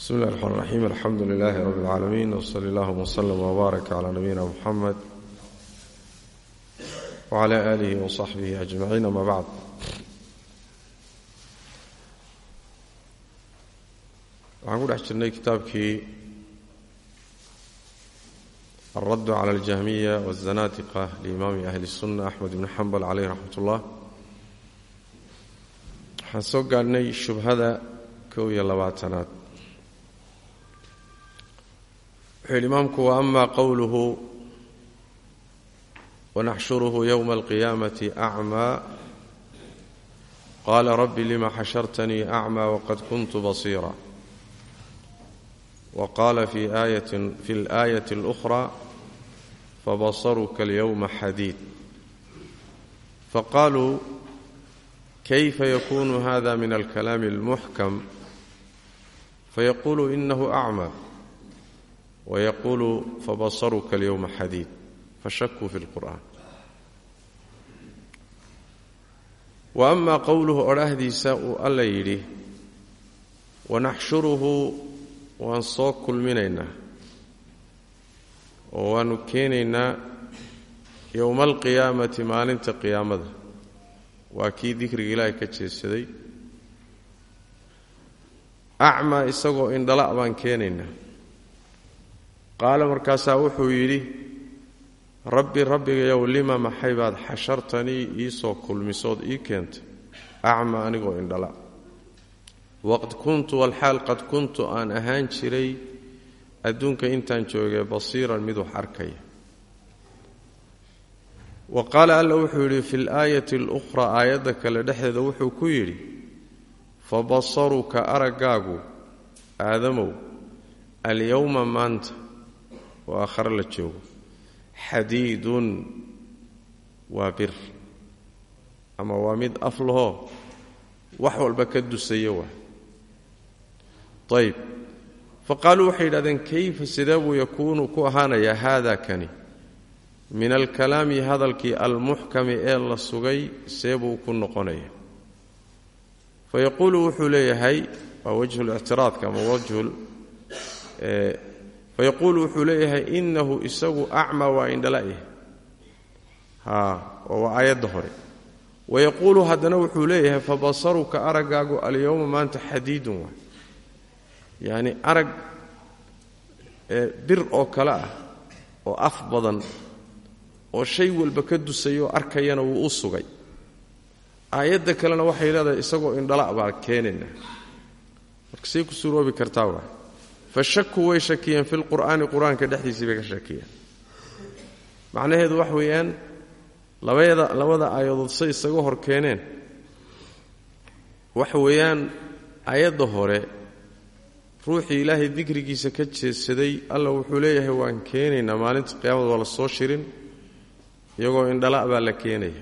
bsmi اllahi الرحmn الرaxيim alxamdu لilaahi rab اlcaalamiin wslى اllahuma wslm wbaarak clى nabiyina mxamed wclى alihi wصaxbihi ajmaciin ama bacd waxaan ku dhex jirnay kitaabkii alradd clى اljahmiya wالzanaadiqa liimaami ahli الsuna axmed bn xambal caleyh raxmat ullah waxaan soo gaadhnay shubhada kow iyo labaatanaad wuxuu yidhi imaamku wa ama qowluhu wanaxshuruhu yowma alqiyaamati acmaa qaala rabbi lima xashartanii acmaa waqad kuntu basiira wa qaala fi اlaayati اlأkhraa fabasaruka alyowma xadiid faqaaluu kayfa yakunu hada min alkalaami اlmuxkam fayaqulu inahu acmaa wayaqulu fabasaruka alyowma xadiid fashakuu fi lqur'an wa ama qowluhu odhahdiisa uu alla yidhi wanaxshuruhu waan soo kulminaynaa oo waanu keenaynaa yowma alqiyaamati maalinta qiyaamada waa kii dikriga ilaahay ka jeedsaday acmaa isagoo indhala baan keenaynaa qaala markaasaa wuxuu yidhi rabbi rabbigayow lima maxay baad xashartanii iisoo kulmisood ii keentay? Acma anigoo indhala. Waqad kuntu walxaal qad kuntu aan ahaan jiray adduunka intaan joogay basiiran mid wax arkaya. Wa qaala alla wuxuu yidhi fi laayati alukhraa aayadda kale dhexdeeda wuxuu ku yidhi fabasaruka araggaagu aadamow alyowma maanta oo aakhare la joogo. Xadiidun waa bir ama waa mid af lahoo wax walba ka dusaya waa. Ayb fa qaaluu waxay yidhahdeen kayfa sidee buu yakuunu ku ahaanayaa haada kani? Min alkalaami hadalkii almuxkami ee la sugay see buu ku noqonaya. Fa yaquulu wuxuu leeyahay waa wajhu lictiraadka ama wajhu fayaquulu wuxuu leeyahay inahu isagu acmaa waa indhala'yah haa waa aayadda hore wayaquulu haddana wuxuu leeyahay fabasaruka araggaagu alyowma maanta xadiidun waa yacni arag bir oo kale ah oo af badan oo shay walba ka dusayoo arkayana wuu u sugay aayadda kalena waxay leedahay isagoo indhala' baa keenayna marka say ku suroobi kartaa waa fashakuu way shakiyeen fi lqur'aani qur'aanka dhexdiisii bay ka shakiyeen macnaheedu wax weeyaan labada aayadood say isaga hor keeneen waxa weeyaan aayadda hore ruuxii ilaahay dikrigiisa ka jeedsaday alla wuxuu leeyahay waan keenaynaa maalinta qiyaamada waa la soo shirin iyagoo indhala' baa la keenaya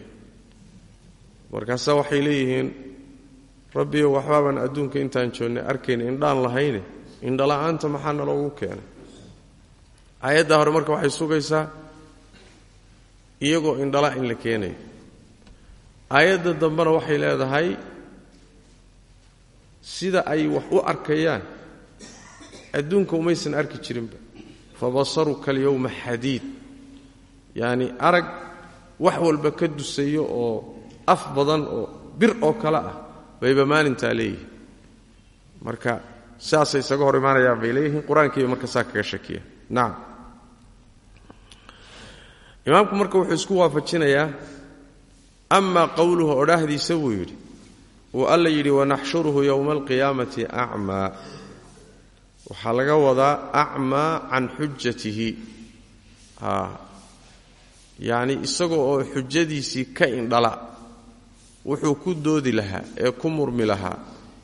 markaasaa waxay leeyihiin rabbiyo waxbaabaan adduunka intaan joognay arkayna indhaan lahayne indhala-aanta maxaa naloogu keenay? Aayaddaa hore marka waxay sugaysaa iyagoo indhala in la keenayo aayadda dambena waxay leedahay sida ay wax u arkayaan. Adduunka umaysan arki jirinba. Fabasaruka alyowma xadiid. Yacni arag wax walba ka dusayo oo af badan oo bir oo kale ah bayba maalintaa leeyihiin marka saasay isaga hor imaanayaan bay leeyihiin. Qur'aankiiba marka saa kaga shakiya. Nacam imaamku marka wuxuu isku waafajinayaa amaa qowluhu odhaahdiisa buu yidhi. Uu alla yidhi wanaxshuruhu yowma alqiyaamati acmaa. Waxaa laga wadaa acmaa can xujatihi yacni isagoo oo xujadiisii ka indhala wuxuu ku doodi lahaa ee ku murmi lahaa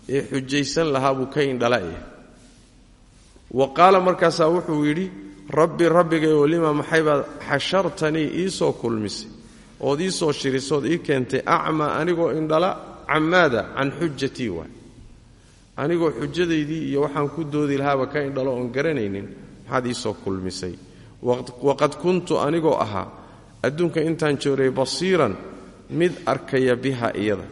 ee xujaysan lahaa buu ka indhala'ya wa qaala markaasaa wuxuu yidhi rabbi rabbigayo lima maxay baad xashartanii iisoo kulmisay? Ood iisoo shirisood ii keentay acmaa anigoo indhala? Cammaada can xujatii waay. Anigoo xujadaydii iyo waxaan ku doodi lahaaba ka indhalo oon garanaynin maxaad iisoo kulmisay? Waqad kuntu anigoo ahaa adduunka intaan joogay basiiran mid arkaya biha iyada.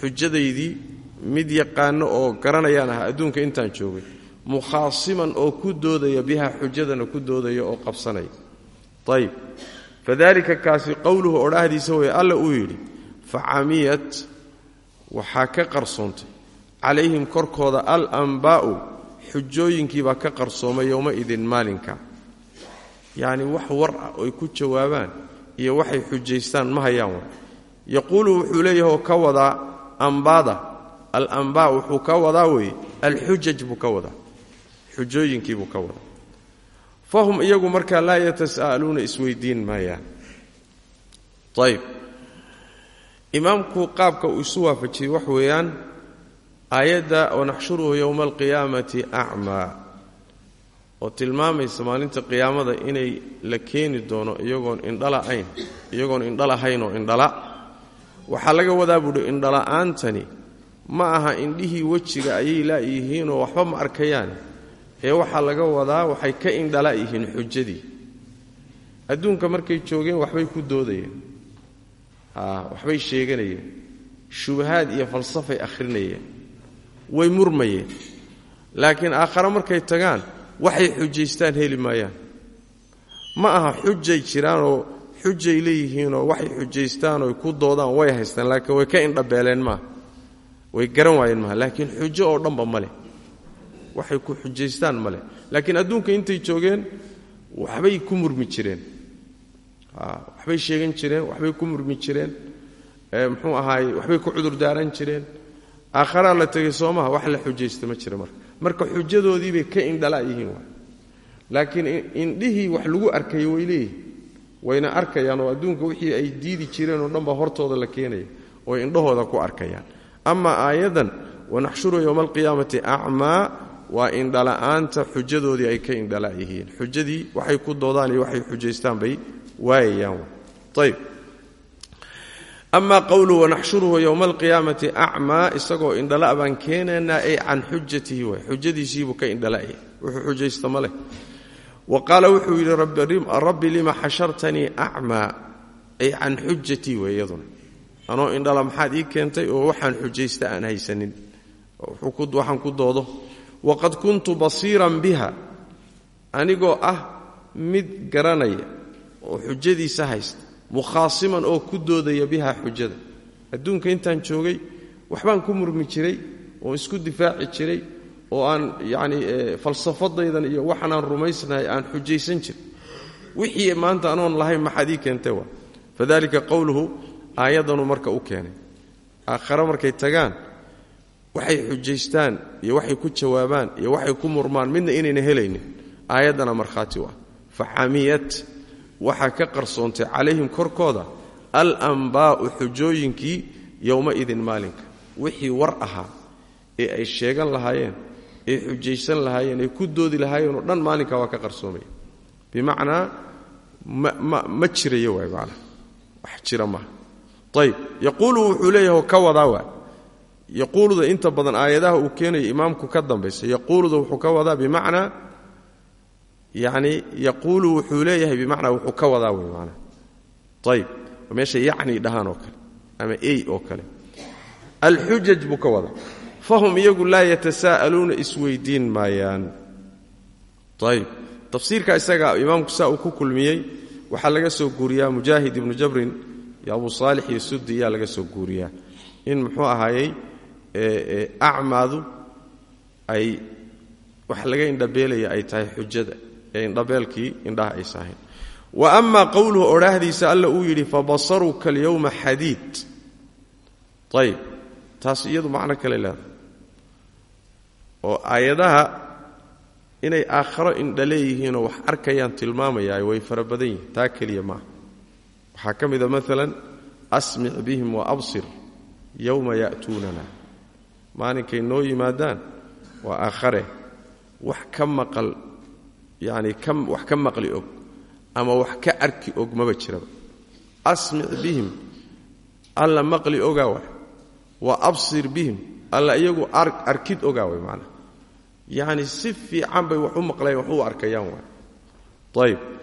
Xujadaydii mid yaqaano oo garanayaan ah adduunka intaan joogay mukhaasiman oo ku doodaya bihaa xujadana ku doodaya oo qabsanaya ayib fadalika kaasi qowluhu odhaahdiisa weye alla uu yidhi facamiyat waxaa ka qarsoontay calayhim korkooda alanbaa'u xujooyinkiibaa ka qarsoomay yowmaidin maalinka. Yacni wax war ah oy ku jawaabaan iyo waxay xujaystaan ma hayaan wa yaquulu wuxuu leeyahay oo ka wadaa ambaada alambaa wuxuu ka wadaa weeye. Alxujaj buu ka wadaa. Xujooyinkii buu ka wadaa. Fahum iyagu markaa laa yatasa'aluuna isweydiin maayaan. Ayb imaamku qaabka uu isu waafajiyey wax weeyaan aayadda wanaxshuruhu yowma alqiyaamati acmaa oo tilmaamaysa maalinta qiyaamada inay la keeni doono iyagoon indhalaayn iyagoon indhalahayn oo indhala waxaa laga wadaa buuhi indhala'aantani ma aha indhihii wejiga ayay laayihiinoo waxba ma arkayaan. Ee waxaa laga wadaa waxay ka indhala yihiin xujadii. Adduunka markay joogeen waxbay ku doodayeen. Waxbay sheeganayeen. Shubahaad iyo falsafay akhrinayeen. Way murmayeen. Laakiin aakhare markay tagaan waxay xujaystaan heli maayaan. Ma aha xujay jiraanoo xujay leeyihiinoo waxay xujaystaan oy ku doodaan way haystaan laakiin way ka indhabeeleen maaha way garan waayeen maaha laakiin xujo oo dhanba ma leh. Waxay ku xujaystaan ma leh. Laakiin adduunka intay joogeen waxbay ku murmi jireen. Waxbay sheegan jireen waxbay ku murmi jireen. Muxuu ahaay waxbay ku cudurdaaran jireen. Aakharaa la tegay soo maha wax la xujaysta ma jira marka. Marka xujadoodiibay ka indhala yihiin laakiin indhihii wax lagu arkayo way leeyihiin wayna arkayaan oo adduunka wixii ay diidi jireen oo dhanba hortooda la keenaya ooy indhahooda ku arkayaan ama aayaddan wanaxshuru yowma alqiyaamati acmaa waa indhala'aanta xujadoodii ay ka indhala yihiin xujadii waxay ku doodaan iyo waxay xujaystaan bay waayayaan. Ayb ama qowluhu wanaxshuruhu yowma alqiyaamati acmaa isagoo indhala baan keenaynaa ay can xujatihi waay xujadiisiibuu ka indhala'ya wuxuu xujaysta ma wa qaala wuxuu yidhi rabbi lima xashartanii acmaa ay can xujatii wey iyaduna anoo indhala maxaad ii keentay oo waxaan xujaysta aan haysanin. Waxaan ku doodo waqad kuntu basiiran biha. Anigoo ah mid garanaya oo xujadiisa haysta mukhaasiman oo ku doodaya biha xujada. Adduunka intaan joogay waxbaan ku murmi jiray oo isku difaaci jiray oo aan yacni falsafadaydan iyo waxaanaan rumaysnahay aan xujaysan jiray. Wixii maanta anoon lahayn maxaad ii keentay waa. Fadalika qowluhu aayaddanuu marka u keenay. Aakhare markay tagaan waxay xujaystaan iyo waxay ku jawaabaan iyo waxay ku murmaan midna inayna helaynin. Aayaddana markhaati u ah. Waxaa ka qarsoontay calayhim korkooda alambaa'u xujooyinkii yowmaidin maalinka. Wixii war ahaa ee ay sheegan lahaayeen ee xujaysan lahaayeen ee ku doodi lahaayeen oo dhan maalinka waa ka qarsoomaya bimacnaa ma jirayo waay macnaa wax jira maaha ayb yaquulu wuxuu leeyahay ka wadaa waa yaquuluda inta badan aayadaha uu keenayo imaamku ka dambaysa. Yaquuluda wuxuu ka wadaa bimacnaa yacni yaquulu wuxuu leeyahay bimacnaa wuxuu ka wadaa wey maanaa ayb meesha yacni dhahaan oo kale ama ey oo kale. Alxujaj buu ka wadaa. Fahum iyagu laa yatasaa'aluuna isweydiin maayaan. Ayb laga soo guuriyaa mujaahid ibnu jabrin iyo abu saalix iyo sudi yaa laga soo guuriyaa. In muxuu ahaayey acmaadu ay wax laga indhabeelaya ay tahay xujada ee indhabeelkii indhaha aysa ahayn wa ama qowluhu odhaahdiisa alla uu yidhi fabasaruka alyowma xadiid. Ayb taas iyadu macno kale leedahay. Oo aayadaha inay aakharo indha leeyihiinoo wax arkayaan tilmaamayaa way fara badan yihiin taa keliya maaha waxaa ka mida maalan asmic bihim wa absir yowma ya'tuunana. Maalinkay noo yimaadaan waa aakhare. Wax ka maqal yacni ka wax ka maqli og ama wax ka arki og maba jiraba. Asmic bihim alla maqli ogaa way wa absir bihim alla iyagu arkid ogaa way macnaha yacni si fiican bay wax u maqlayaan wax u arkayaan waay ayb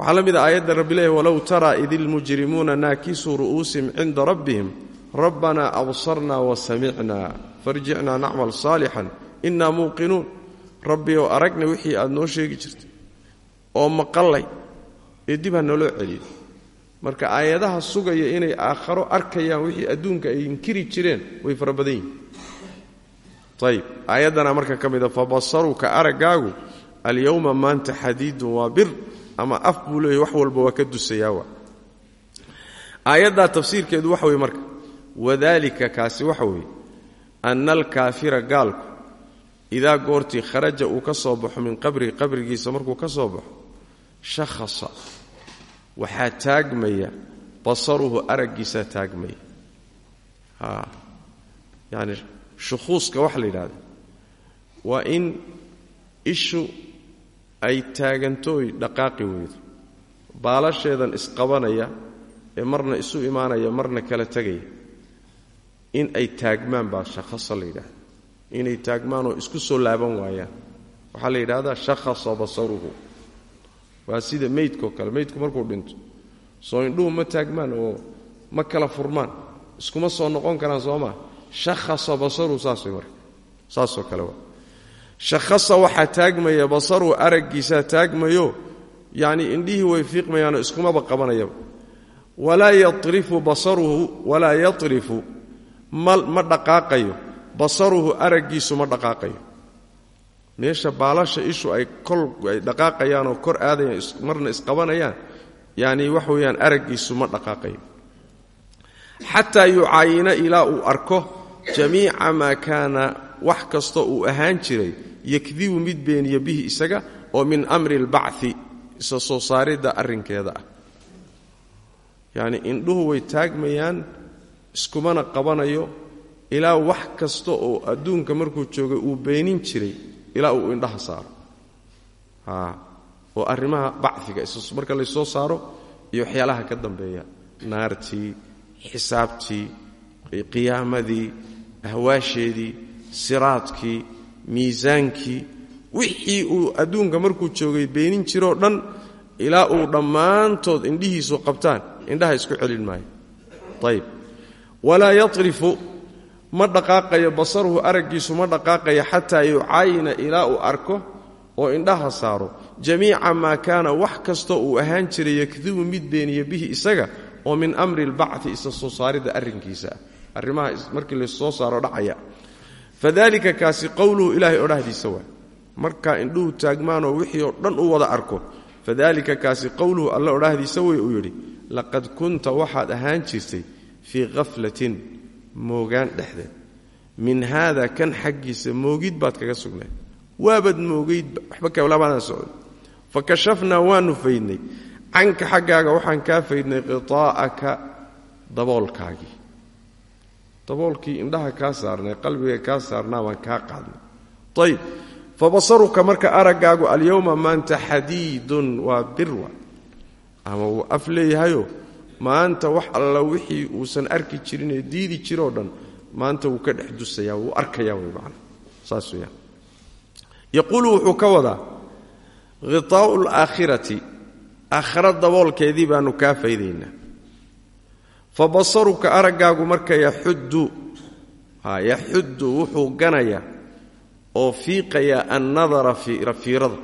waxaa la mid a aayadda rabbi leeyahy walow taraa id ilmujrimuuna naakisuu ru'uusihim cinda rabbihim rabbanaa absarna wa samicna farjicnaa nacmal saalixan inaa muuqinuun. Rabbi oo aragna wixii aad noo sheegi jirtay oo maqallay ee dib ha naloo celiyo marka aayadaha sugaya inay aakharo arkayaan wixii adduunka ay inkiri jireen way fara badan yihiin ayib aayaddana marka ka mida fabasaruka araggaagu alyowma maanta xadiidun waa bir ama af buu leeyahy wax walba waa ka dusayaawa aayaddaa tafsiirkeedu waxa weye marka wadalika kaasi waxa weeye ana alkaafira gaalku idaa goortii kharaja uu ka soo baxo min qabrihi qabrigiisa markuu ka soo baxo shakhasa waxaa taagmaya basaruhu araggiisaa taagmaya. Yani shukhuuska waxa la yidhahda waa in ishu ay taagantooy dhaqaaqi weydo baalasheedan isqabanaya ee marna isu imaanaya marna kala tegaya in ay taagmaan baa shakhasa la yidhahda inay taagmaanoo isku soo laaban waayaan. Waxaa la yidhahdaa shakhasa basaruhu waa sida meydkao kale meydku markuu dhinto soo indhuhu ma taagmaan oo ma kala furmaan. Iskuma soo noqon karaan soo maa shakhasa basaruhu saas way marka saasoo kale waa shakhasa waxaa taagmaya basaruhu araggiisaa taagmayo yacnii indhihii way fiiqmayaanoo iskumaba qabanayaba walaa yarifu basaruhu walaa yatrifu. Ma dhaqaaqayo. Basaruhu araggiisu ma dhaqaaqayo. Meesha baalasha ishu ay kol ay dhaqaaqayaanoo kor aadayaan marna isqabanayaan yacni waxa weeyaan araggiisu ma dhaqaaqayo. Xataa yucaayina ilaa uu arko jamiica maa kaana wax kasta uu ahaan jiray yakdibu mid beeniya bihi isaga oo min amri albacthi isa soo saaridda arrinkeeda ah. Yacni indhuhu way taagmayaan iskumana qabanayo ilaa wax kasta oo adduunka markuu joogay uu beenin jiray ilaa uu indhaha saaro. Oo arrimaha baciga marka laysoo saaro iyo waxyaalaha ka dambeeya. Naartii xisaabtii qiyaamadii ahwaasheedii siraadkii miisaankii wixii uu adduunka markuu joogay beenin jiroo dhan ilaa uu dhammaantood indhihiisu qabtaan. Indhaha isku celin maayo. Ayb walaa yatrifu ma dhaqaaqayo basaruhu araggiisu ma dhaqaaqayo xataa yucaayina ilaa uu arko oo indhaha saaro. Jamiica maa kaana wax kastoo uu ahaan jiray yakdibu mid beeniya bihi isaga oo min amri lbacthi isa soo saaridda arrinkiisa. Ah arrimaha markii lassoo saaro dhacaya fadalika kaasi qowluhu ilaahay odhahdiisa waa. Markaa indhuhu taagmaanoo wixii oo dhan u wada arko fadalika kaasi qowluhu alla odhahdiisa way uu yidhi laqad kunta waxaad ahaan jirtay fii khaflatin moogaan dhexdeed min haada kan xaggiisa moogid baad kaga sugnayd. Waabaad moogayd waxba kalamaadaan socday fa kashafnaa waanu faydnay. Canka xaggaaga waxaan kaa faydnay qitaa'aka daboolkaagii daboolkii indhaha kaa saarnay qalbiga kaa saarnaa baan kaa qaadnay. Ayib fa marka araggaagu alyowma maanta xadiidun waa birwa. Ama wuu af leeyahayo maanta wax alla wixii uusan arki jirin ee diidi jiroo dhan maanta wuu ka dhex dusaya wuu arkaya wy man saas weyaan yaquulu wuxuu ka wadaa khitaa'u alaakhirati aakhira daboolkeedii baanu kaa faydaynaa fa basaruka araggaagu marka yaxuddu yaxuddu wuxuu ganayaa oo fiiqayaa annadara fiirada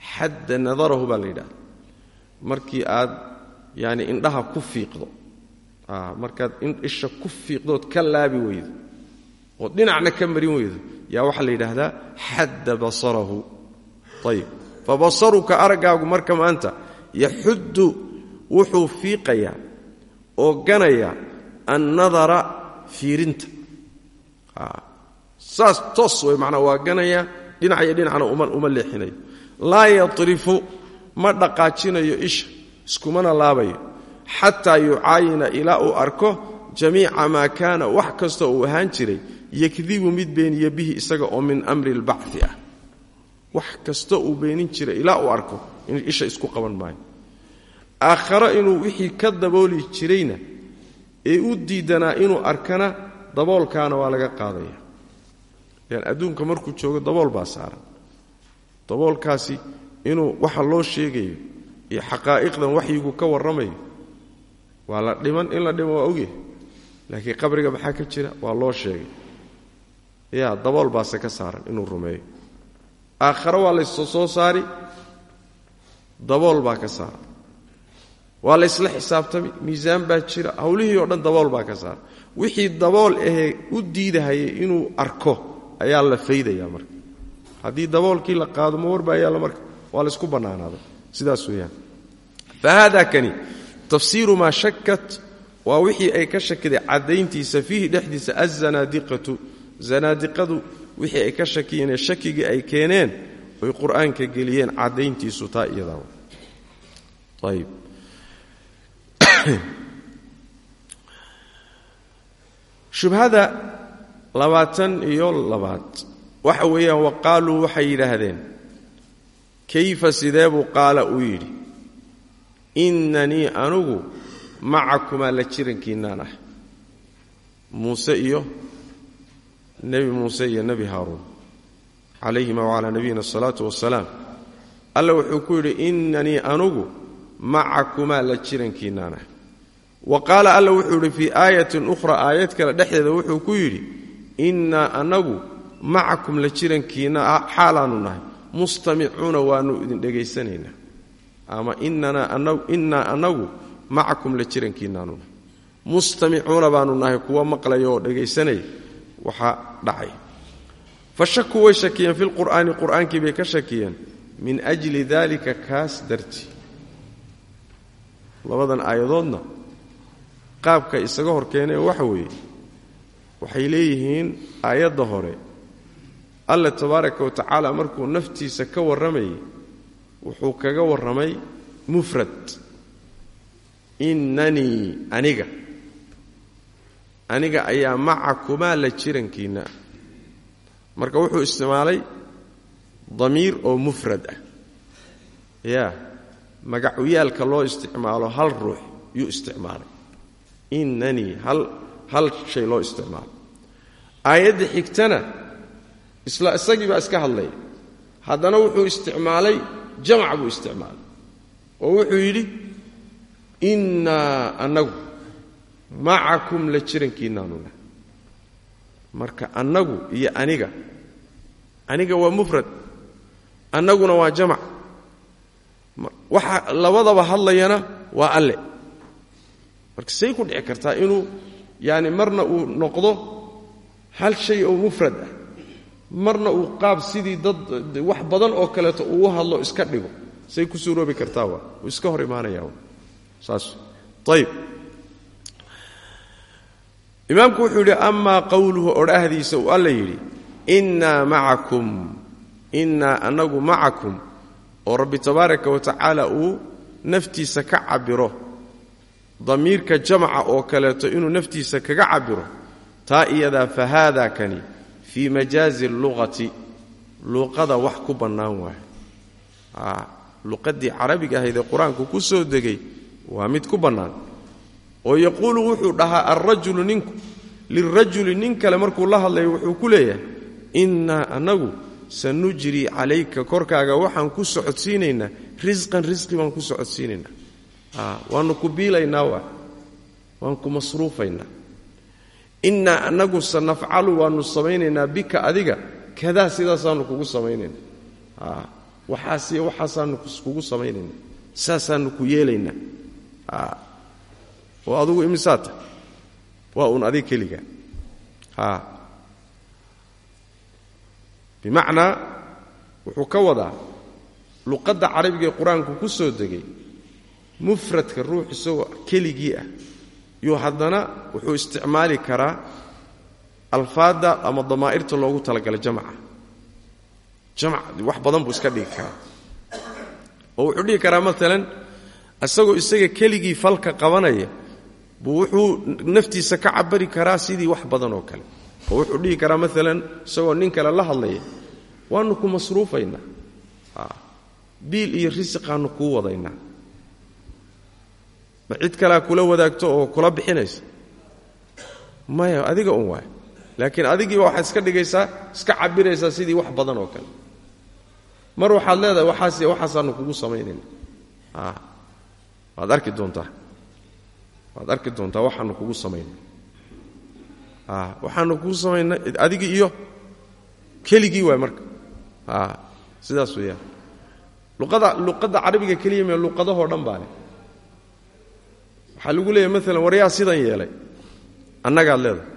xadda nadarahu baa la yidhahda markii aad yani indhaha ku fiiqdo markaad isha ku fiiqdood ka laabi weydo ood dhinacna ka marin weydo yaa waxaa la yidhaahdaa xadda basarahu. Ayib fa basaruka araggaagu wuxuu fiiqayaa oo ganayaa annadara fiirinta. Saas toos way macnaa waa ganayaa dhinac iyo dhinacna uma leexinayo. Laa yatrifu ma dhaqaajinayo isha iskumana laabayo. Xataa yucaayina ilaa uu arko jamiica maa kaana wax kasta uu ahaan jiray yakdibu mid beeniya bihi isaga oo min amri lbacthi ah. Wax kasta uu beenin jiray ilaa uu arko in isha isku qaban maayo aakharo inuu wixii ka dabooli jirayna ee u diidanaa inuu arkana daboolkaana waa laga qaadaya. Yan adduunka markuu joogo dabool baa saaran. Daboolkaasi inuu waxa loo sheegayo iyo xaqaa'iqdan waxyigu ka warramayo waa la dhiman in la dhimo waa ogyahay laakiin qabriga maxaa ka jira? Waa loo sheegay. Ya dabool baase ka saaran inuu rumeeyo. Aakhare waa laysoo soo saari dabool baa ka saaran waa la ysla xisaabtami. Miisaan baa jira. Hawlihii oo dhan dabool baa ka saaran wixii dabool ahee u diidahayay inuu arko ayaa la faydaya marka. Haddii daboolkii la qaado ma warbaa yaalla marka. Waa laysku bannaanaaday sidaas weeyaan. Fa kani tafsiiru maa shakat waa wixii ay ka shakiday caddayntiisa fiihi dhexdiisa azanaadiqatu zanaadiqadu wixii ay ka shakiyeen ee shakigii ay keeneen oy qur'aanka geliyeen caddayntiisu taa iyadaa ayb shubhada labaatan iyo labaad. Waxa weeyaan wa qaaluu waxay yidhaahdeen kayfa sidee buu qaala uu yidhi? Innanii anugu macakumaa la jirankiinaan ah. Muuse iyo nebi muuse iyo nebi haaruun calayhima wacalaa nabiyina asalaatu wassalaam. Alla wuxuu ku yidhi innanii anugu macakumaa la jirankiinaan ah wa qaala alla wuxuu yidhi fii aayatin ukhra aayad kale dhexdeeda wuxuu ku yidhi innaa anagu macakum la jirankiina xaalaannu nahay mustamicuuna waannu idin dhegaysanaynaa. Ama innaa anagu macakum la jirankiinaanu nahay. Mustamicuuna baanu nahay kuwa maqlaya oo dhegaysanaya waxaa dhacay. Fa way shakiyeen fi lqur'aani qur'aankii bay ka shakiyeen min ajli daalika kaas dartii labadan aayadoodna qaabka isaga hor keeneen waxa weeye waxay leeyihiin aayadda hore. Alla tabaaraka wa tacaala markuu naftiisa ka warramayay wuxuu kaga warramay mufrad. Innanii aniga. Aniga ayaa macakumaa la jirankiinna. Marka wuxuu isticmaalay damiir oo mufrad ah. Yaa magacyaalka loo isticmaalo hal ruux yuu isticmaalay. Innanii hal shay loo isticmaalo. Aayadda xigtana isla isagii baa iska hadlaya haddana wuxuu isticmaalay jamac buu isticmaalay. Oo wuxuu yidhi innaa annagu macakum la jirankiinaanuna marka annagu iyo aniga aniga waa mufrad annaguna waa jamac waxa labadaba hadlayana waa alle. Marka say ku dhici kartaa inuu yaani marna uu noqdo hal shay oo mufrad ah. Marna uu qaab sidii dad wax badan oo kaleeto uu u hadlo iska dhigo. Say ku suuroobi kartaa waa. Uu iska hor imaanaya saas. Ayib imaamku wuxuu yidhi amaa qowluhu odhaahdiisa uu alla yidhi innaa macakum. Innaa anagu macakum oo rabbi tabaaraka wa tacaala uu naftiisa ka cabiro damiirka jamca oo kaleeto inuu naftiisa kaga cabiro taa iyadaa fa haada kani fii majaazi luqati luqada wax ku bannaan waayo. Luqadii carabiga ahaydee qur'aanku ku soo degay waa mid ku bannaan. Oo yaquulu wuxuu dhahaa alrajulu ninku lirajuli nin kale markuu la hadlayo wuxuu ku leeyahay innaa anagu sanujri calayka korkaaga waxaan ku socodsiinaynaa risqan risqi baan ku socodsiinaynaa waanu ku biilaynaa waa. Waan ku masruufaynaa. Innaa anagu sanafcalu waanu samaynaynaa bika adiga. Kadaa sidaasaanu kugu samaynaynaa. Waxaasiyo waxaasaanu kugu samaynaynaa. Saasaanu ku yeelaynaa. Oo adugu imisaata waa uun adig keliga bimacnaa wuxuu ka wadaa luqadda carabiga ee qur'aanku ku soo degay mufradka ruux isagoo keligii ah. Yuu haddana wuxuu isticmaali karaa alfaadda ama damaa'irta loogu talagalay jamca jamc wax badan buu iska dhigi karaa. Oo wuxuu dhigi karaa maalan isagoo isaga keligii falka qabanaya buu wuxuu naftiisa ka cabari karaa sidii wax badan oo kale oo wuxuu dhihi karaa maalan isagoo nin kale la hadlaya waanu ku masruufaynaa. Biil iyo risiqaanu kuu wadaynaa. Ma cid kalea kula wadaagto oo kula bixinaysa maya adiga un waay. Laakiin adigiiba waxaad iska dhigaysaa iska cabiraysaa sidii wax badan oo kale. Mar waxaad leedahay waxaas waxaasaanu kugu samaynayna waad arki doontaa. Waad arki doontaa waxaanu kugu samayna waxaanu kugu samayna adigii iyo keligii waay marka. Sidaas weeyaan. Luqada luqadda carabiga keliya mee luqadahoo dhan baa leh waxaa lagu leeyahay maalan waryaa sidan yeelay? Annagaad leedahay.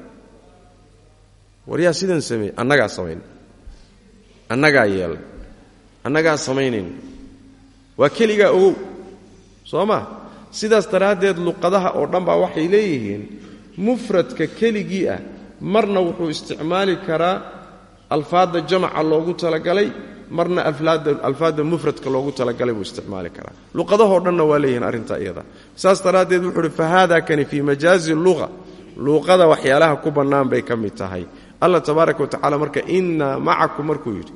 Waryaa sidan sameeyey? Annagaa samayn annagaa yeelay. Annagaa samaynayn waa keligaa ogow. Soo sidaas daraaddeed luqadaha oo dhan baa waxay leeyihiin mufradka keligii ah marna wuxuu isticmaali karaa alfaadda jamaca loogu talagalay marna alfaadda mufradka loogu talagalay buu isticmaali karaa. Luqadahoo dhanna waa leeyihiin arrintaa iyada. Saas daraaddeed wuxuu uhi fa haada kani fii majaazi luqa luuqada waxyaalaha ku bannaan bay ka mid tahay. Allah tabaaraka wa marka innaa macakum markuu yidhi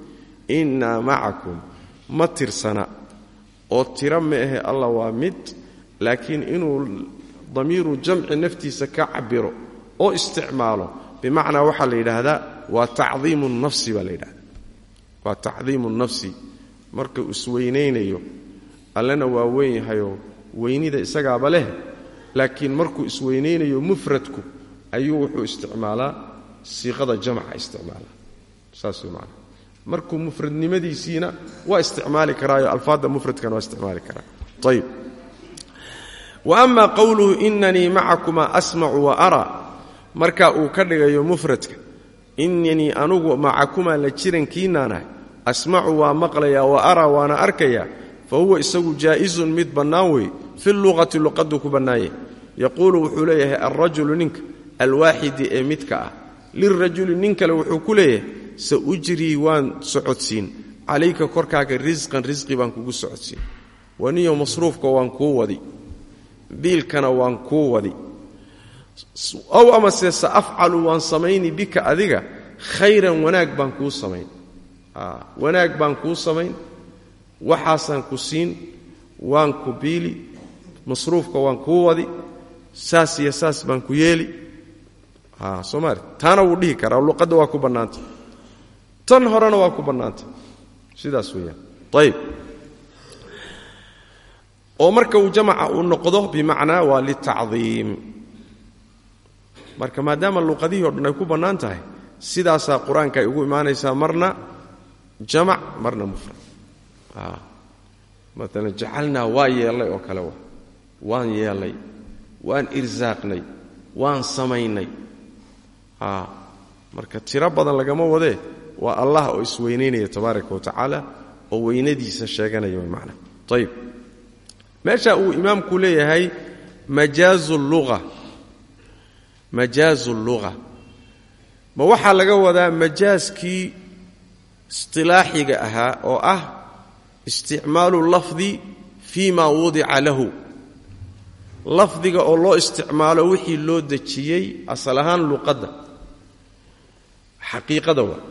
innaa macakum. Ma tirsana oo tira ma ahe allah waa mid laakiin inuu damiiru jamci naftiisa ka cabiro oo isticmaalo bimacnaa waxaa la yidhaahdaa waa tacdiimu nafsi baa la yidhahda waa tacdiimu nafsi. Markuu isweynaynayo allena waa weyn yahayoo weynida isagaaba leh laakiin markuu isweynaynayo mufradku ayuu wuxuu isticmaalaa siiqada jamca isticmaala saas way markuu mufradnimadiisiina waa isticmaali karaayo alfaadda mufradkana waa isticmaali karaa. Ayib wa ama qowluhu inanii macakuma asmacu wa ara marka uu ka dhigayo mufradka inanii anugu macakumaa la jirankiinaanahay asmacu waa maqlayaa wa araa waana arkayaa fa huwa isagu jaa'izun mid bannaan wey fi luqati luqaduu ku bannaanyah yaquulu wuxuu leeyahay alrajulu ninka alwaaxidi ee midka ah lirajuli nin kale wuxuu ku leeyahay sa waan socodsiin calayka korkaaga risqan risqi baan kugu socodsiin waniyo masruufka waan kuu wadi biilkana waan kuu wadi. Ow amase sa afcalu waan samayni bika adiga khayran wanaag baan kuu samayn. Wanaag baan kuu samayn waxaasaan ku siin waan ku biili masruufka waan kuu wadi saas iyo saas baan ku yeeli. Somaali taana wuu dhihi karaa luqadda waa ku bannaanta tan horena waa ku bannaanta sidaas weeyaan. Ayib oo marka uu jamaca uu noqdo bimacnaa waa litacdiim. Marka maadaama luqadihii o dhan ay ku bannaan tahay sidaasaa qur'aanka ay ugu imaanaysaa marna jamac marna mufrad. Maalan jacalnaa waa yeellay oo kale wa waan yeellay waan irsaaqnay waan samaynay. Marka tiro badan lagama wadee waa allah oo isweynaynaya tabaaraka wa tacaala oo weynadiisa sheeganaya way macna ayib meesha uu imaamku leeyahay majaazu luga majaazu luga ma waxaa laga wadaa majaaskii istilaaxiga ahaa oo ah isticmaalu lafdi fii ma wudica lahu. Lafdiga oo loo isticmaalo wixii loo dejiyey asal ahaan luqadda. Xaqiiqada waa.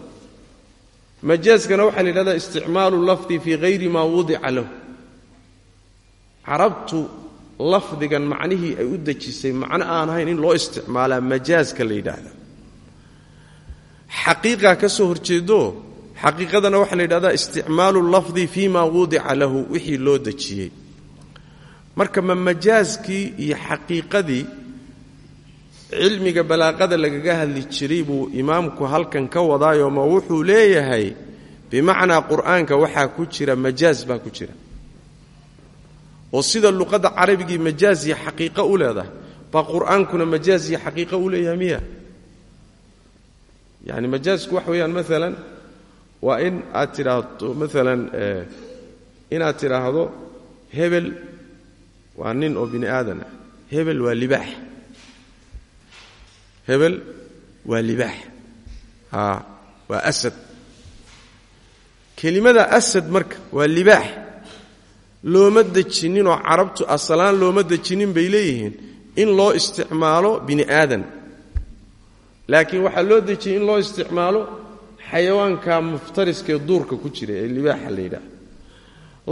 Majaaskana waxaa la yidhahdaa isticmaalu lafdi fii hayri maa wudica lahu carabtu lafdigan macnihii ay u dejisay macno aan ahayn in loo isticmaalaa majaaska la yidhaahda xaqiiqa ka soo horjeedo xaqiiqadana waxaa la yidhahdaa isticmaalu lafdi fii ma lahu wixii loo dejiyey. Marka ma majaaskii iyo xaqiiqadii cilmiga balaaqada lagaga hadli jiray buu imaamku halkan ka wadaayo ma wuxuu leeyahay bimacnaa qur'aanka waxaa ku jira majaaz baa ku jira oo sida luqadda carabigii majaaz iyo xaqiiqo u leedahay baa qur'aankuna xaqiiqo u leeyahay miya. Yani majaazku wax weeyaan maalan waa in aad tidhaahdo maalan inaad tidhaahdo hebel waa nin oo bini aadan ah. Hebel waa libaax. Hebel waa libaax. Waa asad. Kelimada asad marka waa libaax looma dejinninoo carabtu asalaan looma dejinin bay leeyihiin in loo isticmaalo bini aadan. Laakiin waxaa loo dejiyey in loo isticmaalo xayawaanka muftariskee duurka ku jira ee libaaxa la yidhaah.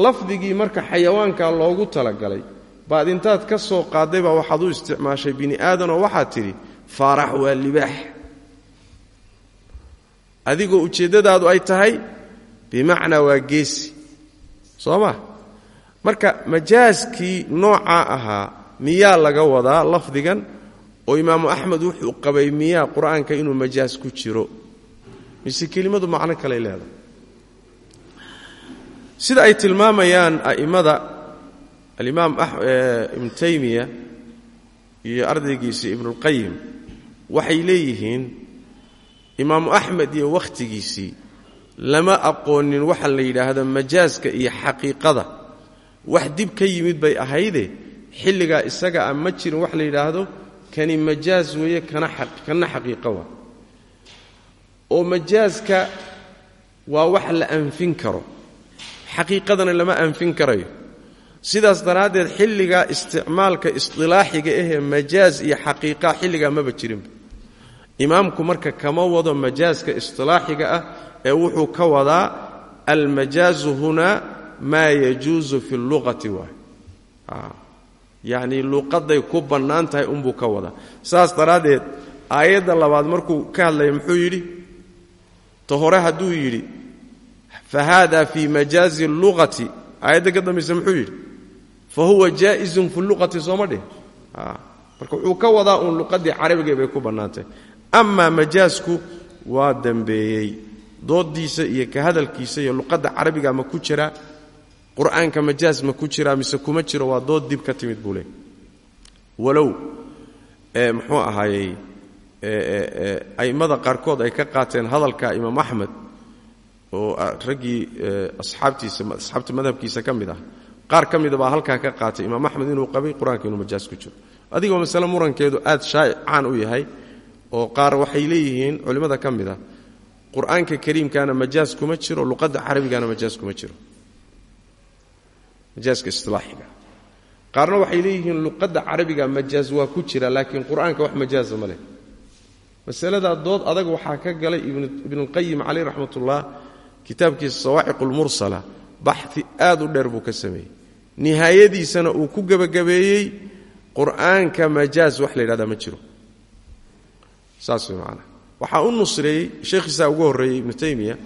Lafdigii marka xayawaankaa loogu talagalay baad intaad ka soo qaaday baa waxaad u isticmaashay bini aadanoo waxaad tidhi faarax waa libaax. Adigoo ujeeddadaadu ay tahay bimacnaa waa geesi. Soo ma marka majaaskii noocaa ahaa miyaa laga wadaa lafdigan oo imaamu axmed wuxuu qabay miyaa qur'aanka inuu majaas ku jiro. Mise kelimadu macno kaley leedahay. Sida ay tilmaamayaan a'immada alimaam ibnu taymiya iyo ardaygiisa ibnuulqayim waxay leeyihiin imaamu axmed iyo wakhtigiisii lama aqoonin waxa la yidhaahdo majaaska iyo xaqiiqada wax dib ka yimid bay ahayde xilligaa isaga a ma jirin wax la yidhaahdo kani majaas weeye kana xaqiiqo waa. oo majaaska waa wax la anfin karo xaqiiqadana lama anfin karayo. sidaas daraaddeed xilligaa isticmaalka isdilaaxiga ahee majaaz iyo xaqiiqa xilligaa maba jirinba imaamku marka kama wado majaaska isdilaaxiga ah ee wuxuu ka wadaa almajaazu hunaa maa yajuusu fi lluqati waay yacnii luqaday ku bannaan tahay ka wadaa. Saas daraaddeed aayadda labaad markuu ka hadlaya muxuu yidhi? Ta hore hadduu yidhi fa haada fii majaazi luqati aayadda ka dambaysa muxuu yidhi fa huwa jaa'izun fi luqati sooma dheh. Marka wuxuu ka wadaa uun luqadii carabigay bay ku bannaantahay amaa majaasku waa dambeeyey. Doodiisa iyo ka hadalkiisa iyo luqadda carabiga ma ku jiraa qur'aanka majaas ma ku jiraa mise kuma jiro waa dood dib ka timid buu leey walow muxuu ahaayey a'immada qaarkood ay ka qaateen hadalka imaam axmed oo raggii asxaabtiisa asxaabta madhabkiisa ka mid ah. Qaar ka mida baa halkaa ka qaatay imaam axmed inuu qabay qur'aanka inuu majaas ku jiro. Adigoo masale murankeedu aad shaa'ic u yahay oo qaar waxay leeyihiin culimmada ka mid ah qur'aanka kariimkaana majaas kuma jiro luqadda carabigana majaas kuma jiro majaaska isilaaxiga qaarna waxay leeyihiin luqadda carabiga majaaz waa ku jira laakiin qur'aanka wax majaaza ma leh. Masaladaa dood adag waxaa ka galay ibnulqayim caleyh raxmatullah kitaabkiisa sawaaciq lmursala baxi aad u dheer buu ka sameeyey. Nihaayadiisana uu ku gebagabeeyey qur'aanka wax la ma jiro. Saas way macanaha waxaa u nusreeyey ugu horreeyey ibnu taymiya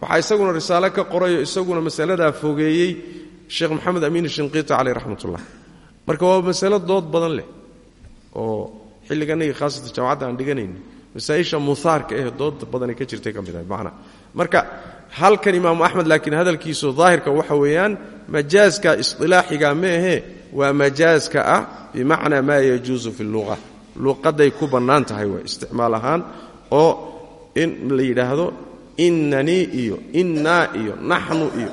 waxaa isaguna risaalo ka qorayo isaguna masaladaa fogeeyey sheekh maxamed amiin shinqiiti caleyh raxmatullah marka waa masalo dood badan leh oo xilliganagii khaasatan jamacadda aan dhiganayni masaa-isha muhaarka eh dood badanay ka jirtay ka mid ahay macnaha marka halkan imaamu axmed laakiin hadalkiisu daahirka waxa weeyaan majaaska isdilaaxiga ma ahee waa majaaska ah bimacnaa maa yajuusu fi luqa luqaday ku bannaan tahay waa isticmaal ahaan oo in la yidhaahdo inanii iyo innaa iyo naxnu iyo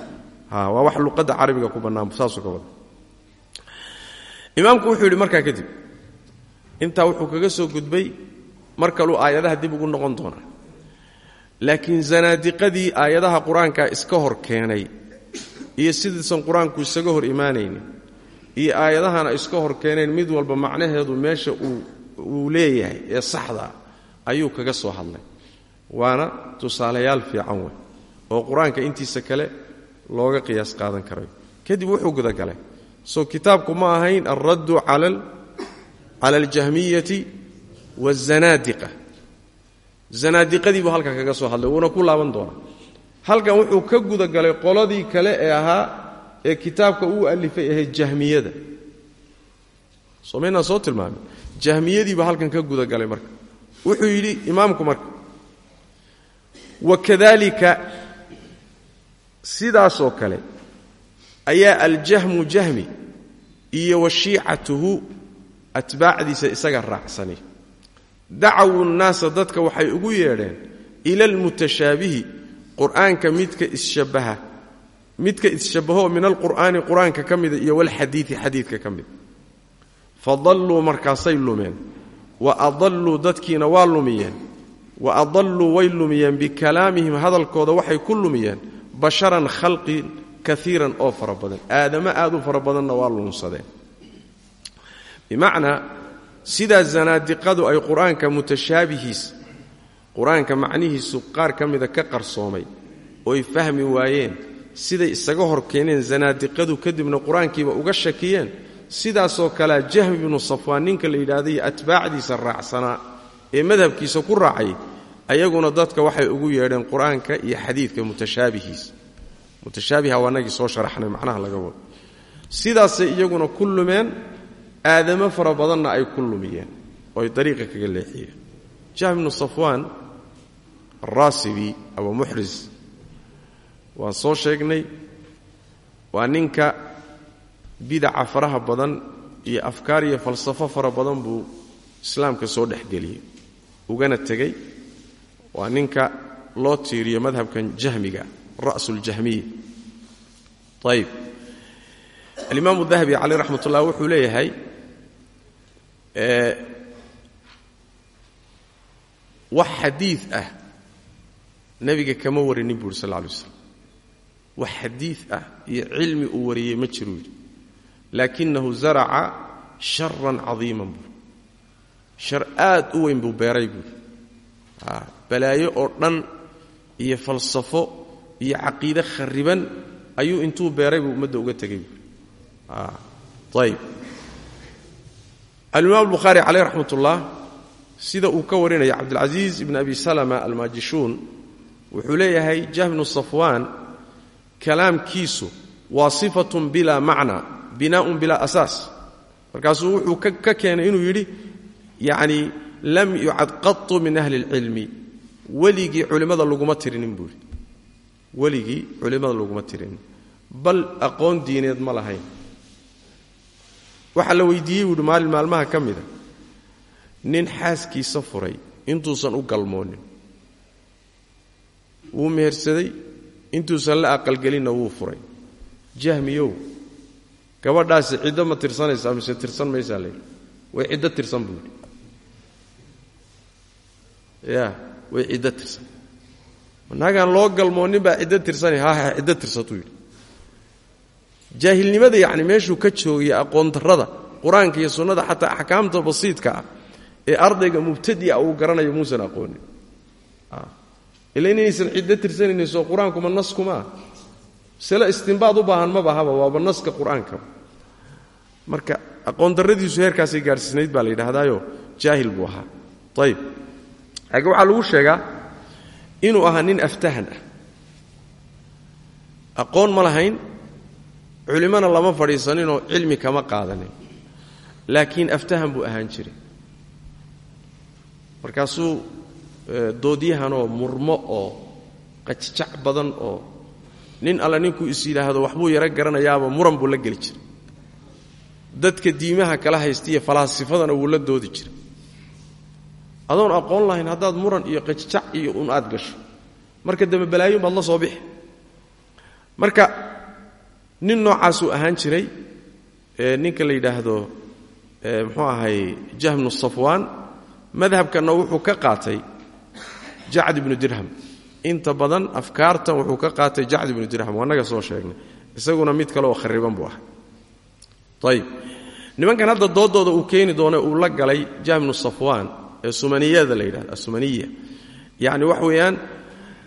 waa wax luqadda carabiga ku bannaan saasuu ka wada imaamku wuxuu yidhi markaa kadib intaa wuxuu kaga soo gudbay mar kaluu aayadaha dib ugu noqon doonaa. Laakiin zanaadiqadii aayadaha qur'aanka iska hor keenay iyo sidiisan qur'aanku isaga hor imaanaynin iyo aayadahana iska hor keeneen mid walba macnaheedu meesha uu leeyahay ee saxda ayuu kaga soo hadlay. Waana tusaalayaal fiican wey oo qur'aanka intiisa kale looga qiyaas qaadan karayo kadib wuxuu gudagalay soo kitaabku ma ahayn alraddu cala aljahmiyati waazanaadiqa zanaadiqadii buu halkan kaga soo hadlay wuuna ku laaban doonaa. Halkan wuxuu ka gudagalay qoladii kale ee ahaa ee kitaabka uu alifay ahayd jahmiyada. Somaynaan soo tilmaamay jahmiyadiibaa halkan ka gudagalay marka. Wuxuu yidhi imaamku marka wakadalika sidaasoo kale ayaa aljahmu jahmi iyo wa shiicatuhu atbaacdiisa isaga raacsanay dacawu nnaasa dadka waxay ugu yeedheen ila almutashaabihi qur'aanka midka isshabbaha midka isshabbahoo min alqur'aani qur'aanka ka mida iyo walxadiidi xadiidka ka mida fadalluu markaasay lumeen wa adalluu dadkiina waa lumiyeen wa adalluu way lumiyeen bikalaamihim hadalkooda waxay ku lumiyeen basharan khalqin kaiiran oo fara badan. Aadamo aad u fara badanna waa lunsadeen bimacnaa sidaa zanaadiqadu ay qur'aanka mutashaabihiis qur'aanka macnihiisu qaar ka mida ka qarsoomay ooy fahmi waayeen siday isaga hor keeneen zanaadiqadu kadibna qur'aankiiba uga shakiyeen sidaasoo kalea jahmi bnu safwaan ninka la yidhaahda iyo atbaacdiisa raacsanaa ee madhabkiisa ku raacay ayaguna dadka waxay ugu yeedheen qur'aanka iyo xadiidka mutashaabihiisa mutashaabiha waa nagii soo sharaxnay macnaha laga wado. Sidaasay iyaguna ku lumeen aadamo fara badanna ay ku lumiyeen oo ay dariiqa kaga leexiyeen. Jahm bnu safwaan araasibi abu muxris waan soo sheegnay waa ninka bidaca faraha badan iyo afkaar iyo falsafo fara badan buu islaamka soo dhexgeliyey ugana tegey waa ninka loo tiiriyo madhabkan jahmiga ra'suljahmiya ayib alimaamu dahabi caleyh raxmat ullah wuxuu leeyahay wax xadiid ah nebiga kama warinin buuri sal lla waslam wax xadiid ah iyo cilmi uu wariyey ma yidhi. Laakinahu zaraca sharan cadiiman buuri shar aad beeray buuri balaayo oo dhan iyo falsafo iyo caqiide khariban ayuu intuu beeray buu ummadda uga tegay. Buuri ayib alimaam albukhaari caleyh raxmat ullah sida uu ka warinaya cabdilcasiis ibn abi salama almaajishuun wuxuu leeyahay jahbnu safwaan kalaamkiisu waa sifatun bilaa macna binaaun bilaa asaas. Markaasuu wuxuu ka keenay inuu yidhi yacni lam yucad qatu min ahli اlcilmi weligii culimmada laguma tirinin buu yidhi weligii culimmada laguma tirinin. Bal aqoon diineed ma lahayn. Waxaa la weydiiyey buu yidhi maalin maalmaha ka mida nin xaaskiisa furay intuusan u galmoonin. Wuu mehersaday intuusan la aqalgelinna wuu furay. Jahmiyow gabadhaasi ciddo ma tirsanaysaa mise tirsan maysaa layidhi way ciddo tirsan buu yidhi. Ya way ciddo tirsan. Nagaan loo galmoonin baa ciddo tirsanay haha ciddo tirsatuu yidhi. Jaahilnimada yacni meeshuu ka joogaya aqoon darrada qur'aanka iyo sunnada xataa axkaamta basiidka ah ee ardayga mubtadi'a uu garanayo muusan aqoonin. Ila inaysan ciddo tirsanaynaysoo qur'aankuma naskumaa sila istimbaad u baahan ma bahaba waaba naska qur'aanka. Marka aqoon darradiisu heerkaasay gaadhsiisnayd baa la yidhaahdaayo jaahil buu ahaa. Ayib laakiin waxaa lagu sheegaa inuu ahaa nin aftahan ah. Aqoon ma lahayn culimmona lama fadhiisaninoo cilmi kama qaadanin. Laakiin aftahan buu ahaan jiray. Markaasuu doodyahanoo murmo oo qajijac badan oo nin alle ninkuu is yidhaahdo waxbuu yaro garanayaaba muran buu la geli jiray. Dadka diimaha kala haystiiyo falaasifadana wuu la doodi jiray adoon aqoon lahayn haddaad muran iyo qajijac iyo un aad gasho. Marka dambe balaayon baad la soo bixi. Marka nin noocaasuu ahaan jiray ninka la yidhaahdo muxuu ahay jahmnu safwaan madhabkanna wuxuu ka qaatay jacd ibnu dirham. Inta badan afkaartan wuxuu ka qaatay jacd ibnu dirham waanaga soo sheegnay. Isaguna mid kale oo khariban buu ahaa. Ayib nimankan hadda doodooda uu keeni doono uu la galay jahmnu safwaan ee sumaniyada la yidhahdo asumaniya yacni wax weeyaan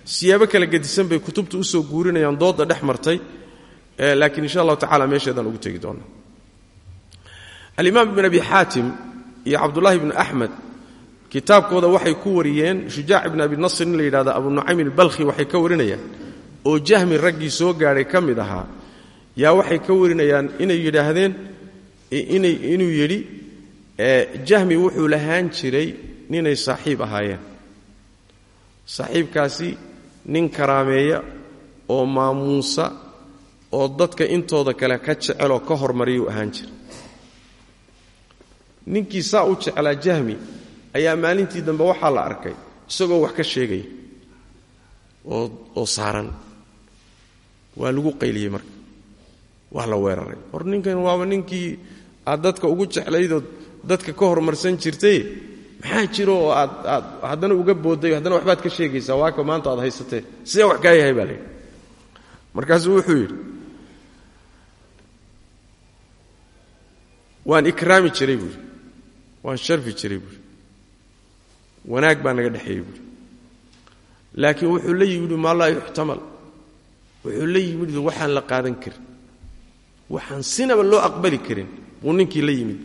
siyaabo kala gedisan bay kutubta u soo guurinayaan doodda dhex martay laakiin insha allahu tacala meesheedaan ugu tegi doona alimaam ibn abi xaatim iyo cabdullahi ibnu axmed kitaabkooda waxay ku wariyeen shujaac ibn abi nasr in la yidhahdo abu nucaymin balkhi waxay ka warinayaan oo jahmi raggii soo gaadhay ka mid ahaa yaa waxay ka warinayaan inay yidhaahdeen inuu yidhi jahmi wuxuu lahaan jiray ninay saaxiib ahaayeen. Saaxiibkaasi nin karaameeya oo maamuusa oo dadka intooda kale ka jeceloo ka hormariyuu ahaan jiray. Ninkii saa u jeclaa jahmi ayaa maalintii dambe waxaa la arkay isagoo wax ka sheegaya oo saaran. Waa lagu qayliyey marka. Waa la weeraray. Hor ninkan waaba ninkii aad dadka ugu jeclaydood dadka ka hormarsan jirtay maxaa jiro oo aad aad haddana uga boodday haddana waxbaad ka sheegaysaa waaka maanta aad haysatee. Sidee wax kaa yahay baa layidhi markaasuu wuxuu yidhi waan ikraami jiray buuri waan sharfi jiray buuri wanaag baa naga dhexeeyey buuri laakiin wuxuu la yimid maa laa yuxtamal. Wuxuu la yimid waxaan la qaadan karin. Waxaan sinaba loo aqbali karin. Buu ninkii la yimid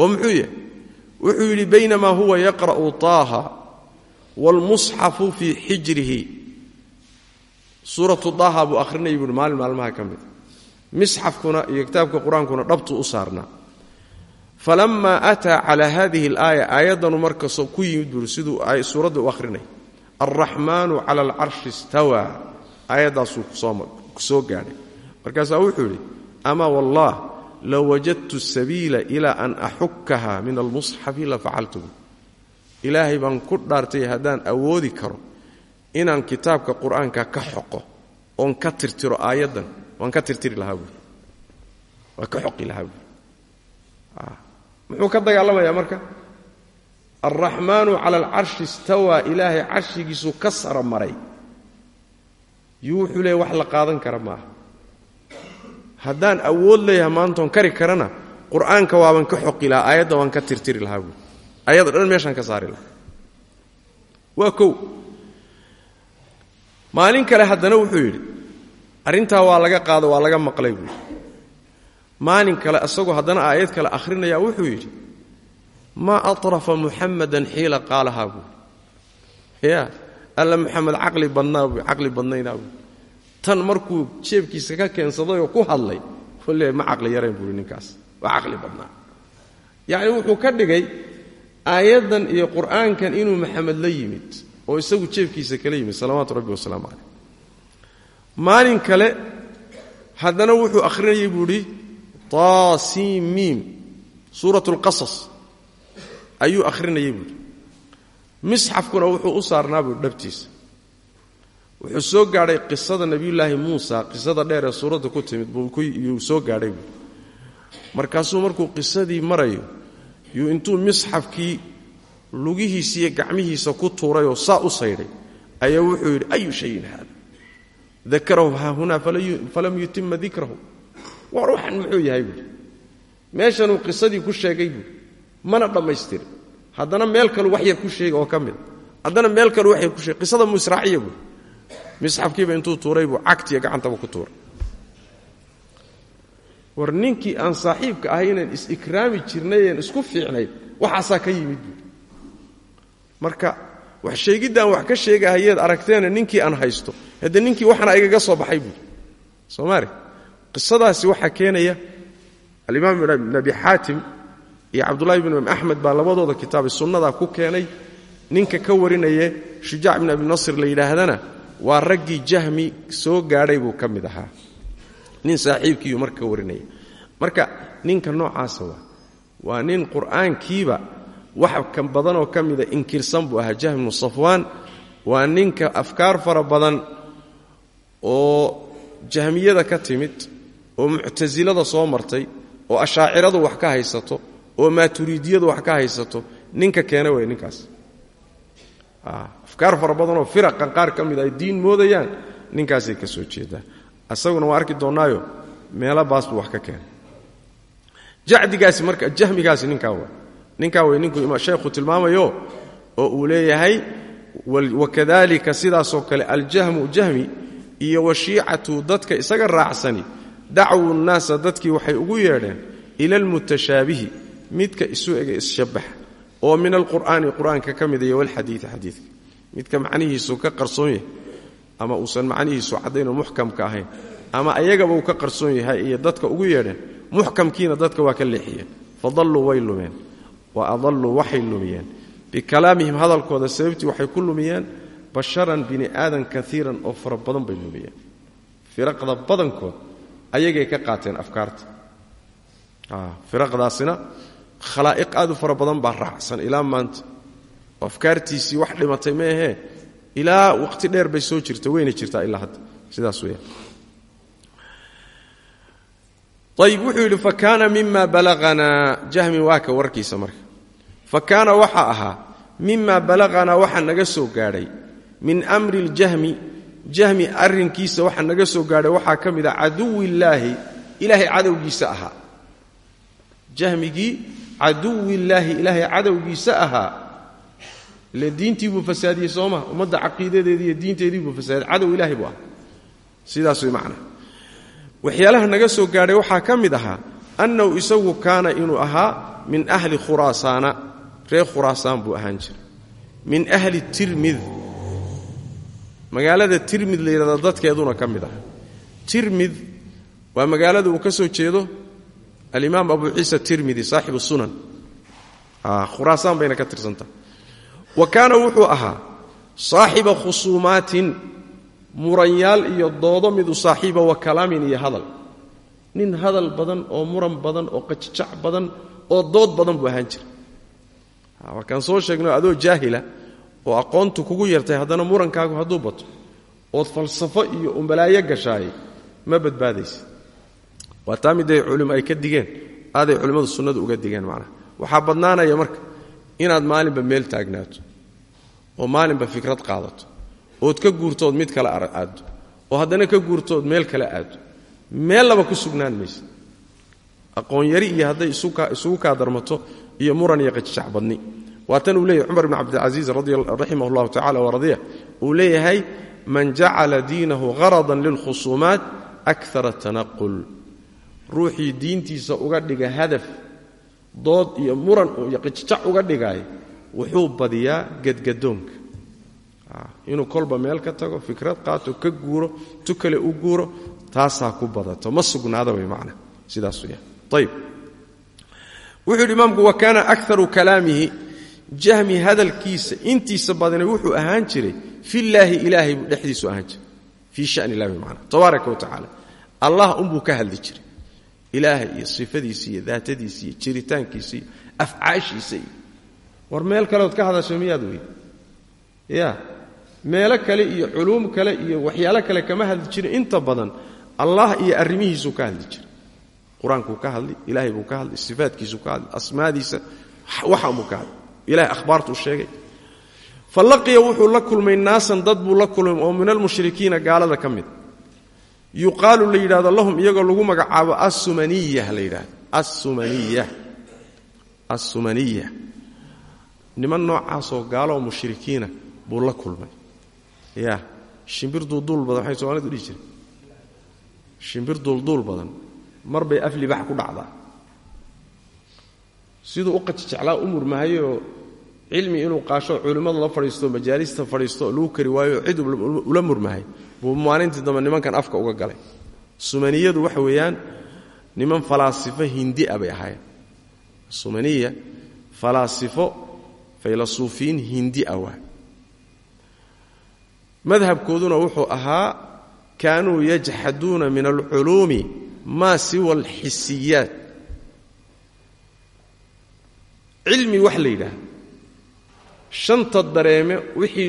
oo muxuu yahay? Wuxuu yidhi baynamaa huwa yaqra'u taaha waalmusxafu fii xijrihi. Suuratu taaha buu akhrinayay buuhi maalin maalmaha ka mida misxafkuna iyo kitaabka qur'aankuna dhabtuu u saarnaa. Falamma ataa calaa hadihi alaaya aayaddanu markasoo ku yimid buuri siduu suuradda u akhrinay. Alraxmaanu cala alcarshi istawaa aayaddaasuu ku soo gaadhay. Markaasaa low wajadtu sabiila ilaa an axukaha min almusxafi la facaltuhu ilaahay baan ku dhaartay haddaan awoodi karo inaan kitaabka qur'aanka ka xoqo oon ka tirtiro aayaddan waan ka tirtiri lahaa buuri ka xoqi lahaa buuri muxuu ka dagaalamayaa marka alraxmaanu cala alcarshi istawaa ilaahay carshigiisuu ka sara maray yuu wuxuu leeyahy wax la qaadan kara maaha haddaan awood leeyahay maantoon kari karana qur'aanka waaban ka xoqi aayadda waan ka tirtiri lahaa buuri ayadda dhan meeshaan ka saari lahaa. Waa kow. Maalin kale haddana wuxuu yidhi arrintaa waa laga qaado waa laga maqlay buuri maalin kale isagoo haddana aayad kale akhrinaya wuxuu yidhi maa atrafa muxamadan xiila qaalahaa buuri ya alla muxamed caqli badnaa bu caqli badnaynaa buuri tan markuu jeebkiisa ka keensadayoo ku hadlay le ma caqli yarayn buuri ninkaas waa caqli badnaa. Yacni wuxuu ka dhigay aayaddan iyo qur'aankan inuu maxamed la yimid oo isagu jeebkiisa kala yimid salawaatu rabbi wasalaamu caleyh maalin kale haddana wuxuu akhrinayay buu idhi taasimiim suurat lqasas ayuu akhrinayay buuhi misxafkuna wuxuu u saarnaa buui dhabtiisa wuxuu soo gaadhay qisada nebiyullaahi muusa qisada dheer ee suuradda ku timid buyuu soo gaadhay markaasuu markuu qisadii marayo yuu intuu misxafkii lugihiisiiyo gacmihiisa ku tuurayoo saa u saydhay ayaa wuxuu yidhi ayu shayin haada? Dakarahu haahunaa falam yutima dikrahu. War waxan muxuu yahay buui meeshanuu qisadii ku sheegay buui mana dhammaystirin. Haddana meel kalu wax yar ku sheega oo ka mida haddana meel kalu wax yar ku sheegay qisada mu israaciya buui misxafkiiba intuu tuuray buu cagtiya gacantaba ku tuuray. War ninkii aan saaxiibka ahay inaan is-ikraami jirnayeen isku fiicnayd waxaasaa ka yimid buui marka wax sheegiddaan wax ka sheegahayeed aragteena ninkii aan haysto haddee ninkii waxana igaga soo baxay buui soomaali qisadaasi waxaa keenaya alimaam ibn xaatim iyo cabdullahi bn axmed baa labadooda kitaabay sunnadaa ku keenay ninka ka warinaye shujaac bn abi nasr la yidhaahdana waa raggii jahmi soo gaadhay buu ka mid ahaa. Nin saaxiibkiiyu marka ka warinaya marka ninka noocaasa waa waa nin qur'aankiiba wax kan badanoo ka mida inkirsan buu ahaa jahm bnu safwaan. Waa ninka afkaar fara badan oo jahmiyada ka timid oo muctasilada soo martay oo ashaaciradu wax ka haysato oo maaturiidiyadu wax ka haysato. Ninka keena way ninkaas afkaar fara badanoo firaqan qaar ka mid ay diin moodayaan ninkaasay ka soo jeedaan. Asaguna waa arki doonnaayo meelo baas buu wax ka keenay. Jacdigaasi marka jahmigaasi ninkaa waa. Ninkaa way ninkuu sheekhu tilmaamayo oo uu leeyahay wakadalika sidaasoo kale aljahmu jahmi iyo washiicatu dadka isaga raacsani dacwu nnaasa dadkii waxay ugu yeedheen ila almutashaabihi midka isu ega isshabbax oo min alqur'aani qur'aanka ka mida iyo walxadiidi xadiidka midka macnihiisu ka qarsoon yahay ama uusan macnihiisu caddaynoo muxkamka ahayn ama ayagaba uu ka qarsoon yahay iyo dadka ugu yeedheen muxkamkiina dadka waa ka leexiyeen. Fadalluu way lumeen wa adalluu waxay lumiyeen. Bikalaamihim hadalkooda sababtii waxay ku lumiyeen basharan bini aadan kaiiran oo fara badan bay lumiyeen. Firaqda badankood ayagay ka qaateen afkaarta. Firaqdaasina khalaa'iq aad u fara badan baa raacsan ilaa maanta afkaartiisii wax dhimatay ma ahee? Ilaa waqti dheer bay soo jirta weyna jirtaa ilaa hadda. Sidaas weyaan ayib wuxuu yidhi fa kaana mima jahmi waa ka warkiisa marka. Fa kaana waxa ahaa mima balaganaa waxa naga soo gaadhay min amri ljahmi jahmi arrinkiisa waxa naga soo gaadhay waxaa ka mid a caduwillaahi ilaahay cadowgiisa ahaa. Jahmigii caduwillaahi ilaahay cadowgiisa ahaa ile diintii buu fasaadiyey sooma ummadda caqiidadeedii iyo diinteedii buu fasaadiyey cadow ilaahay buu ahaa sidaas way macnaa waxyaalaha naga soo gaadhay waxaa ka mid ahaa annahu isagu kaana inuu ahaa min ahli khuraasaana reer khuraasaan buu ahaan jiray. Min ahli tirmid. Magaalada tirmid la yidhahda dadkeeduna ka mid ahaa tirmid waa magaalada uu ka soo jeedo alimaam abu ciisa tirmidi saaxibu sunan. Khuraasaan bayna ka tirsantaha wa kaana wuxuu ahaa saaxiba khusuumaatin muranyaal iyo doodo midu saaxiiba wa kalaamin iyo hadal. Nin hadal badan oo muran badan oo qajajac badan oo dood badan buu ahaan jira markaan soo sheegno adoo jaahila oo aqoontu kugu yartay haddana murankaagu hadduu bato ood falsafo iyo umbalaayo gashaayay ma badbaadaysa waa taa miday culim ay ka digeen aaday culimmadu sunnadu uga digeen macnaha. Waxaa badnaanaya marka inaad maalinba meel taagnaato oo maalinba fikrad qaadato ood ka guurtood mid kale aaddo oo haddana ka guurtood meel kale aaddo meel laba ku sugnaan maysa. Aqoon yari iyo hadday isugu kaa darmato iyo muran iyo qajajac badni. Waa tan uu leeyahy cumar bn cabdilcasiis raximah اllahu tacala waradiya uu leeyahay man jacala diinahu haradan lilkhusuumaat akara tanaqul. Ruuxii diintiisa uga dhiga hadaf dood iyo muran iyo qajajac uga dhigaay wuxuu badiyaa gedgadoonka inuu kolba meel ka tago fikrad qaato ka guuro tu kale u guuro taasaa ku badato. Ma sugnaada way macna sidaas weyaan ayb wuxuu yidhi imaamku wa kaana akaru kalaamihi. Jahmi hadalkiisa intiisa badana wuxuu ahaan jiray fillaahi ilaahay buu dhexdiisu ahaan jiray. Fii shani illahi macna. Tabaaraka wa tacaala. Allah unbuu ka hadli jiray ilaahay iyo sifadiisa iyo daatadiisa iyo war meel kaleood ka hadashay miyaad wey ya meelo kale iyo culuum kale iyo waxyaalo kale kama hadli jirin. Inta badan allah iyo arrimihiisuu ka hadli jiray. Qur'aankuu ka hadli ilaahay buu ka hadli sifaadkiisuu ka hadli asmaadiisa waxanbuu ka hadli. Ilahay ahbaartuu sheegay. Fa wuxuu la kulmay naasan dad buu la kulmay oo min almushrikiina gaalada ka yuqaalu la yidhahdo lahum iyagoo lagu magacaabo assumaniya la yidhahdo assumaniya assumaniya niman noocaasoo gaaloo mushrikiina buu la kulmay. Ya shimbir duulduul badan waxay soomalidu dhihi jireen. Shimbir duulduul badan. Mar bay af libax ku dhacdaa. Siduu u qajijeclaa u murmahayoo cilmi inuu qaasho culimmada la fadhiisto majaalista fadhiisto lagu kari waayo cid ula murmahay. Buu maalintii dambe nimankan afka uga galay. Sumaniyadu waxa weeyaan niman falaasifo hindia bay ahaayeen. Sumaniya falaasifo faylasuufiyiin hindia waa madhabkooduna wuxuu ahaa kaanuu yajxaduuna min alculuumi maa siwa alxisiyaat. Cilmi wax la shanta dareeme wixii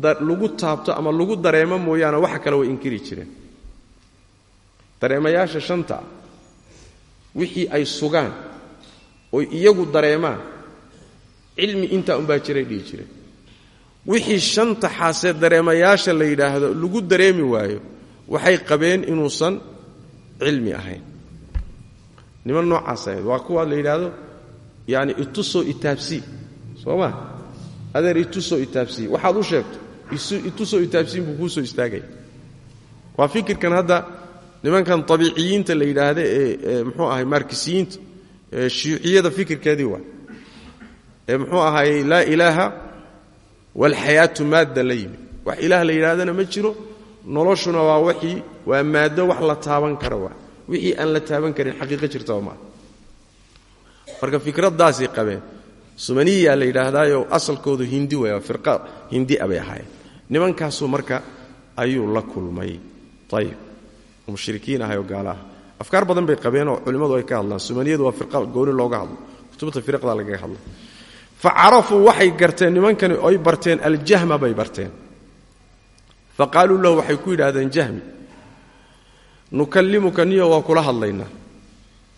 lagu taabto ama lagu dareemo mooyaane waxa kale way inkiri jireen. Dareemayaasha shanta wixii ay sugaan oy iyagu dareemaan cilmi intaa unbaa jiray dhihi jireen. Wixii shanta xaasee dareemayaasha la yidhaahdo lagu dareemi waayo waxay qabeen inuusan cilmi ahayn. Niman noocaas waa kuwa la yidhaahdo yani itusoo itaabsii soo ma adeer itusoo itaabsii waxaad u sheegto itusoo itaabsiin buu kuu soo istaagaya waa fikirkan hadda nimankan abiiciyiinta la yidhaahda ee mxuu ahay markisiyiinta shiiciyada fikirkeedii waa ee muxuu ahay laa ilaaha walxayaatu maadda la yimi wax ilaah la yidhahdana ma jiro noloshuna waa wixii waa maaddo wax la taaban kara waa. Wixii aan la taaban karin xaqiiqo jirtaba maa marka fikraddaasay qabeen sumaniya la yidhaahdaayo asalkoodu hindi way fira hindia bay ahaayeen. Nimankaasuu marka ayuu la kulmay. Ayib mushrikiin ahay oo gaala ah badan bay qabeenoo culimmadu ay ka hadlaan. Sumaniyadu waa fira gooni looga hadlo. Kutubta firaqda lagaga hadla fa carafuu waxay garteen nimankani oy barteen aljahma bay barteen. Fa qaaluu lahu waxay ku yidhaahdeen jahmi nukallimuka niyo waa kula hadlaynaa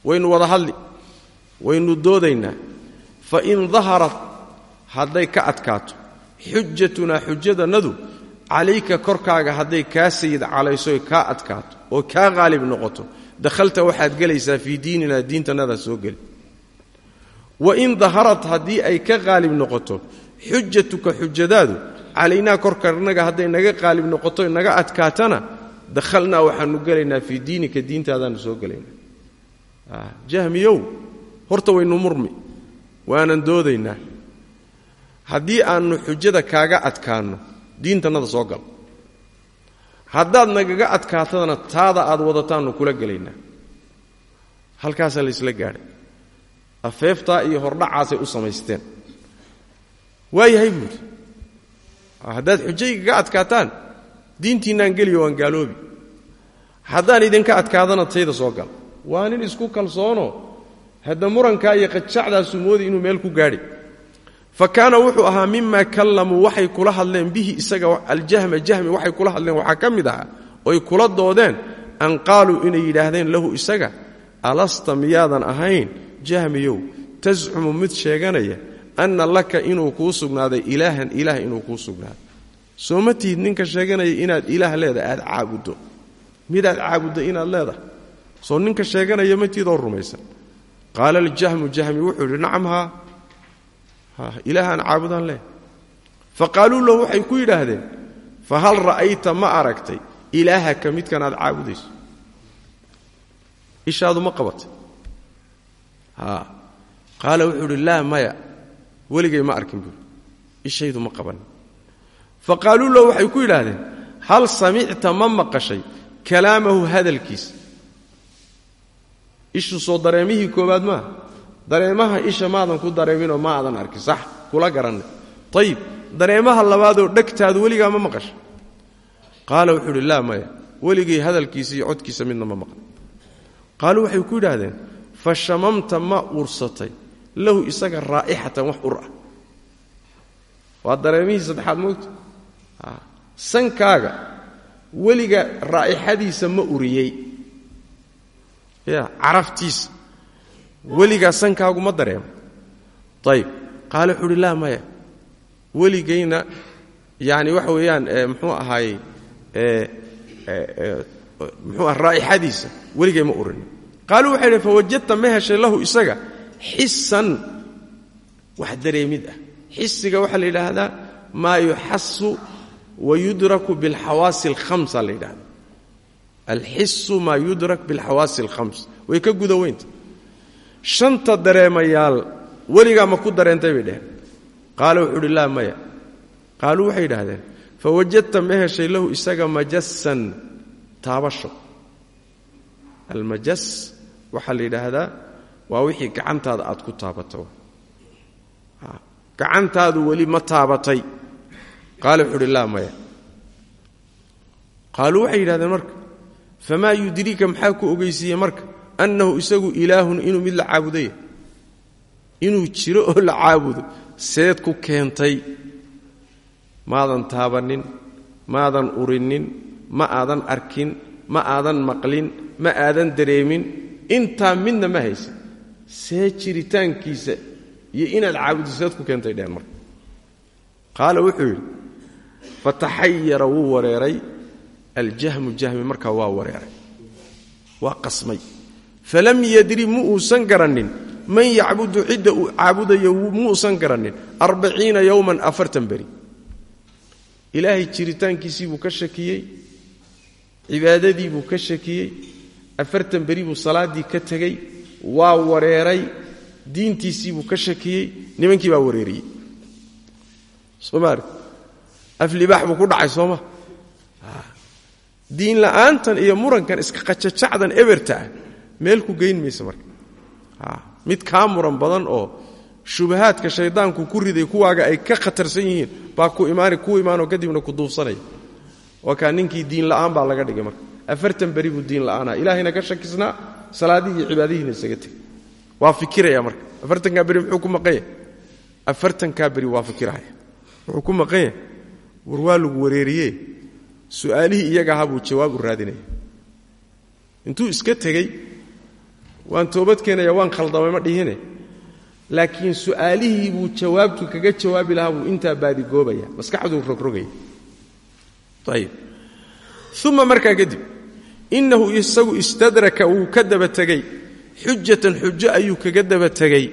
waynu wada hadli waynu doodaynaa fa in daharat hadday ka adkaato. xujatunaa xujadannadu calayka korkaaga hadday kaa sayid calaysoy kaa adkaato oo kaa qaalib noqoto. dakhalta waxaad gelaysaa fii diininaa diintannada soo geli. wa in daharat haddii ay ka qaalib noqoto xujatuka xujadaadu calaynaa korkanaga hadday naga qaalib noqoto naga adkaatana dakhalnaa waxaanu gelaynaa fii diinika diintaadaanu soo waanan doodaynaa. Haddii aannu xujada kaaga adkaanno diintannada soo gal. Haddaad nagaga adkaatadana taada aad wadataannu kula gelaynaa. Halkaasaa la isla gaadhay. Afeeftaa iyo hordhacaasay u samaysteen. Waa yahay buuri. Haddaad xujayga ka adkaataan diintiinnaan geliyo waan gaaloobi. Haddaan idinka adkaadana tayda soo gal. Waa nin isku kalsoono hadda murankaa iyo qajacdaasu mooday inuu meel ku gaadhi. Fa kaana wuxuu ahaa mima kallamuu waxay kula hadleen bihi isaga aljahma jahmi waxay kula hadleen. Waxaa ka mid ahaa oy kula doodeen an qaaluu inay yidhaahdeen lahu isaga alasta miyaadan ahayn jahmiyow tascumu mid sheeganaya anna laka inuu kuu sugnaaday ilaahan ilaah inuu kuu sugnaaday. Soo ma tihid ninka sheeganaya inaad ilaah leedahay aad caabuddo midaad caabuddo inaad leedahay. Soo ninka sheeganaya ma tihid oo rumaysan qaala aljahmu jahmi wuxuu yidhi nacam haa ilaahaan caabudaan leh fa qaaluu lahu waxay ku yidhaahdeen fa hal ra'ayta ma aragtay ilaahaka midkan aad caabudayso ishaadu ma qabatay qaala wuxuu idhi laa maya weligay ma arkin buui ishaydu ma qaban fa qaaluu lahu waxay ku yidhaahdeen hal samicta ma maqashay kalaamahu hadalkiisa ishu soo dareemihii koowaad maaha dareemaha isha maadan ku dareeminoo ma aadan arkin. Sax kula garanay ayib dareemaha labaadoo dhegtaadu weligaa ma maqashay qaala wuxuu idhi laa maya weligay hadalkiisa iyo codkiisa midna ma maqan. Qaaluu waxay ku yidhaahdeen fa shamamta ma ursatay. Lahu isaga raa'ixatan wax ur ah. Waa dareemihii saddexaad moogta sankaaga weliga raa'ixadiisa ma uriyey ya caraftiisa weligaa sankaagu ma dareemo ayib qaale wuxuu maya. Weligayna yani waxa weeyaan muxuu ahaayey muxuu ah raa'ixadiisa. Weligay ma urin qaaluu waxay idhi ma heshay lahu isaga xisan wax dareemid ah. Xisiga waxaa la yidhaahdaa maa yuxasu wa yudraku bilxawaasi alhamsa la yidhahda alxisu maa yudrak bilxawaasi alkhams. Way ka guda weynta. Shanta dareemayaal weligaa ma ku dareentay bay dheheen qaala wuxuu uhi laa maya. Qaaluu waxay yidhaahdeen fawajadta ma heshay lahu isaga majasan taabasho. Almajas waxaa la yidhaahdaa waa wixii gacantaada aad ku taabato. Gacantaadu weli ma taabatay. Qaala wuxuu uhi laa famaa yudriika maxaa ku ogeysiiyey marka? Annahu isagu ilaahun inuu mid la caabudaya inuu jiro oo la caabudo seed ku keentay. Maadan taabannin maadan urinin ma aadan arkin ma aadan maqlin ma aadan dareemin. Intaa midna ma haysan see jiritaankiisa iyo inaad caabudo seed ku keentay dheen marka. Qaala wuxuu yidhi fataxayara wuu wareeray aljahmu jahmi markaa waa wareeray waa qasmay. Falam yadri mu uusan garannin man yacbudu cidda uu caabudayo muusan garannin arbaciina yowman afartan beri. Ilaahay jiritaankiisii buu ka shakiyey cibaadadii buu ka shakiyey afartan beri buu salaaddii ka tegey waa wareeray diintiisii buu ka shakiyey nimankii baa wareeriyey. Somaali aflibaax buu ku dhacay sooma diin la'aantan iyo murankan iska qajacacdan eberta ah. Meel ku geyn maysa marka. Mid kaa muran badan oo shubahaadka shaydaanku ku riday kuwaaga ay ka khatarsan yihiin baa ku imaani ku imaanoo kadibna ku duufsanaya waa kaa ninkii diin la'aan baa laga dhigay marka. Afartan beri buu diin la'aanaha ilaahayna ka shakisnaa salaadihii iyo cibaadihiina isaga tegay waa fikiraya marka. Afartankaa beri muxuu ku maqan yahay afartankaa waa fikiraya. Wuxuu ku maqan yahay war waa lagu wareeriye su'aalihii iyaga ahaa jawaab u raadinaya intuu iska tegey waan toobadkeenaya waan khaldamay ma dhihine laakiin su'aalihii buu jawaabtu kaga jawaabi lahaa buu intaa baadigoobaya maskaxduu rogrogaya ayib uma markaa kadib innahu isagu istadraka wuu ka daba tegey. Xujatan xujo ayuu kaga daba tegey.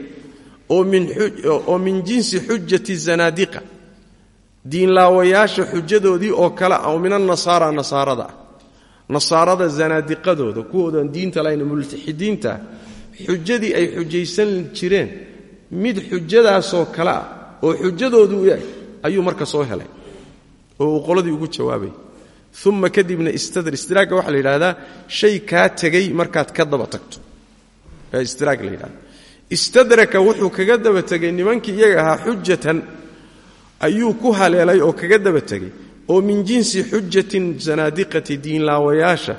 Oo min jinsi xujati zanaadiqa diinlaawayaasha xujadoodii oo kale ah oo min anasaara nasaarada. Ah nasaarada zanaadiqadooda kuwoodan diinta lahayn multaxidiinta xujadii ay xujaysan jireen mid xujadaasoo kale ah oo xujadoodu yahay ayuu marka soo helay oo qoladii ugu jawaabay. Uma kadibna istadr istiraagga waxaa la yidhahdaa shay kaa tegey markaad ka daba tagto. Istiraag la yidhahda istadraka wuxuu kaga daba tegay nimankii iyaga ahaa xujatan ayuu ku haleelay oo kaga daba tegay oo min jinsi xujatin zanaadiqati diinlaawayaasha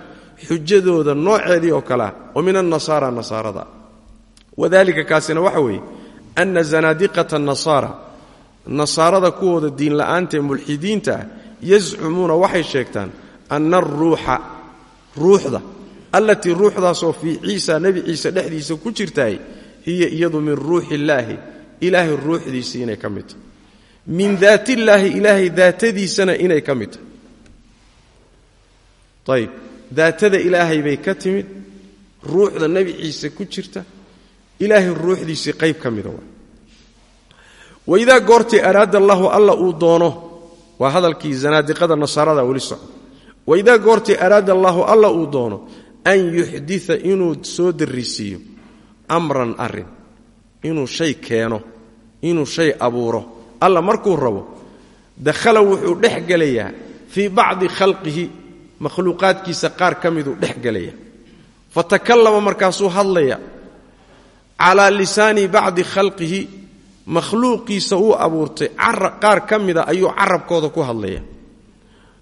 xujadooda nooceedii oo kalea oo min annasaara nasaarada. Wadalika kaasina waxa weeye ana zanaadiqata nasaara nasaarada kuwooda diinla'aanta ee mulxidiinta ah yazcumuuna waxay sheegtaan ana aruuxa ruuxda allatii ruuxdaasoo fii ciisa nebi ciise dhexdiisa ku jirtaay hiya iyadu min ruuxi illaahi ilaahay ruuxdiisii inay ka mid tahay min daatillaahi ilaahay daatadiisana inay ka mid tahay. Ilaahay bay ka timid ruuxda nebi ciise ku jirta ilaahay ruuxdiisii qayb ka mida waa. Waidaa goortii araada allahu alla uu doono waa hadalkii zanaadiqada nasaarada weli socdo waidaa goortii araada allaahu alla uu doono an yuxdita inuu soo darrisiiyo amran arrin inuu shay keeno inuu shay abuuro alla markuu rabo dakhala wuxuu dhex gelayaa fii bacdi khalqihi makhluuqaadkiisa qaar ka miduu dhex gelaya fatakallama markaasuu hadlaya calaa lisaani bacdi khalqihi makhluuqiisa uu abuurtay qaar ka mida ayuu carabkooda ku hadlaya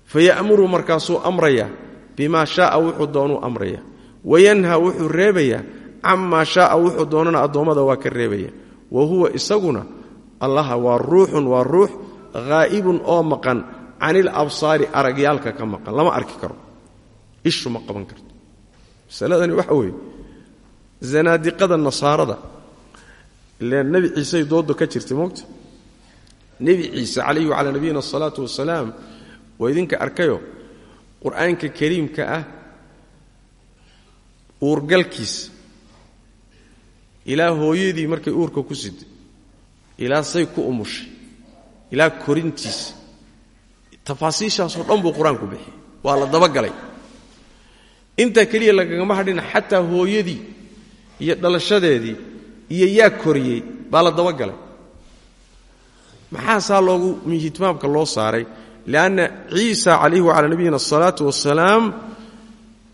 faya'muru markaasuu amraya bimaa shaaa wuxuu doonuu amraya wayanha wuxuu reebayaa camaa shaaa wuxuu doonana addoommada waa ka reebaya wa huwa isaguna allaha waa ruuxun waa ruux haa'ibun oo maqan. Canil absaari aragyaalka ka maqan. Lama arki karo. Ishu ma qaban karto. Masaladani waxa weeye zanaadiqada nasaarada. Ilaan nebi ciisey doodo ka jirtay moogta nebi ciise calayhi wacalaa nabiyina asalaatu wasalaam waa idinka arkayo qur'aanka kariimka ah uurgalkiisa ilaa hooyadii markay uurka ku siday ilaa say ku umushay. Ilaa korintiisa tafaasiishaasoo dhan buu qur'aanku bixiyey. Waa la dabagalay. Intaa keliya lagagama hadhina xataa hooyadii iyo dhalashadeedii iyo yaa koriyey baa la dabagalay. Maxaa saa loogu hitmaamka loo saaray? Lianna ciisa calayhi wacalaa nabiyina asalaatu wasalaam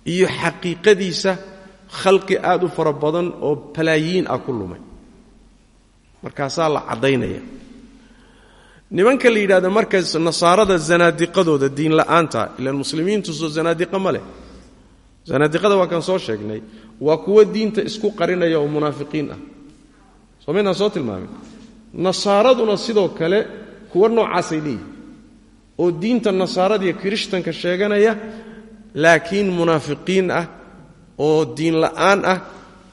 iyo xaqiiqadiisa khalqi aad u fara badan oo balaayiin ah ku lumay markaasaa la caddaynaya. Nimanka la yidhahdo marka nasaarada zanaadiqadooda diinla'aanta ilaan muslimiintu soo zanaadiqa ma leh. Zanaadiqada waa kaan soo sheegnay waa kuwo diinta isku qarinaya oo munaafiqiin ah. Soo maynaan soo tilmaamin? Nasaaraduna sidoo kale kuwo noocaasay leeyihiin oo diinta nasaaradiiyo kirishtanka sheeganaya laakiin munaafiqiin ah oo diin la'aan ah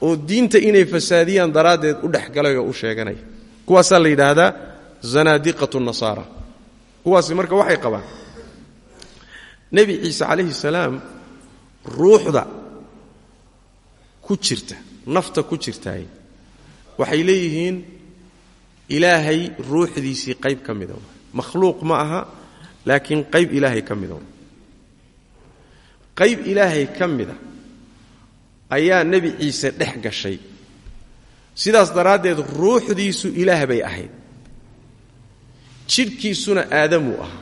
oo diinta inay fasaadiyaan daraaddeed u dhexgalay oo u sheeganaya kuwaasaa la yidhaahdaa zanaadiqatu nasaara. Kuwaasi marka waxay qabaan nebi ciise calayhi salaam ruuxda ku jirta nafta ku jirtaay waxay leeyihiin ilaahay ruuxdiisii qayb ka mida makhluuq ma aha laakiin qayb ilaahay ka mida qayb ilaahay ka mida ayaa nebi ciise dhex gashay. Sidaas daraaddeed ruuxdiisu ilaah bay ahayd. Jidhkiisuna aadamuu ahaa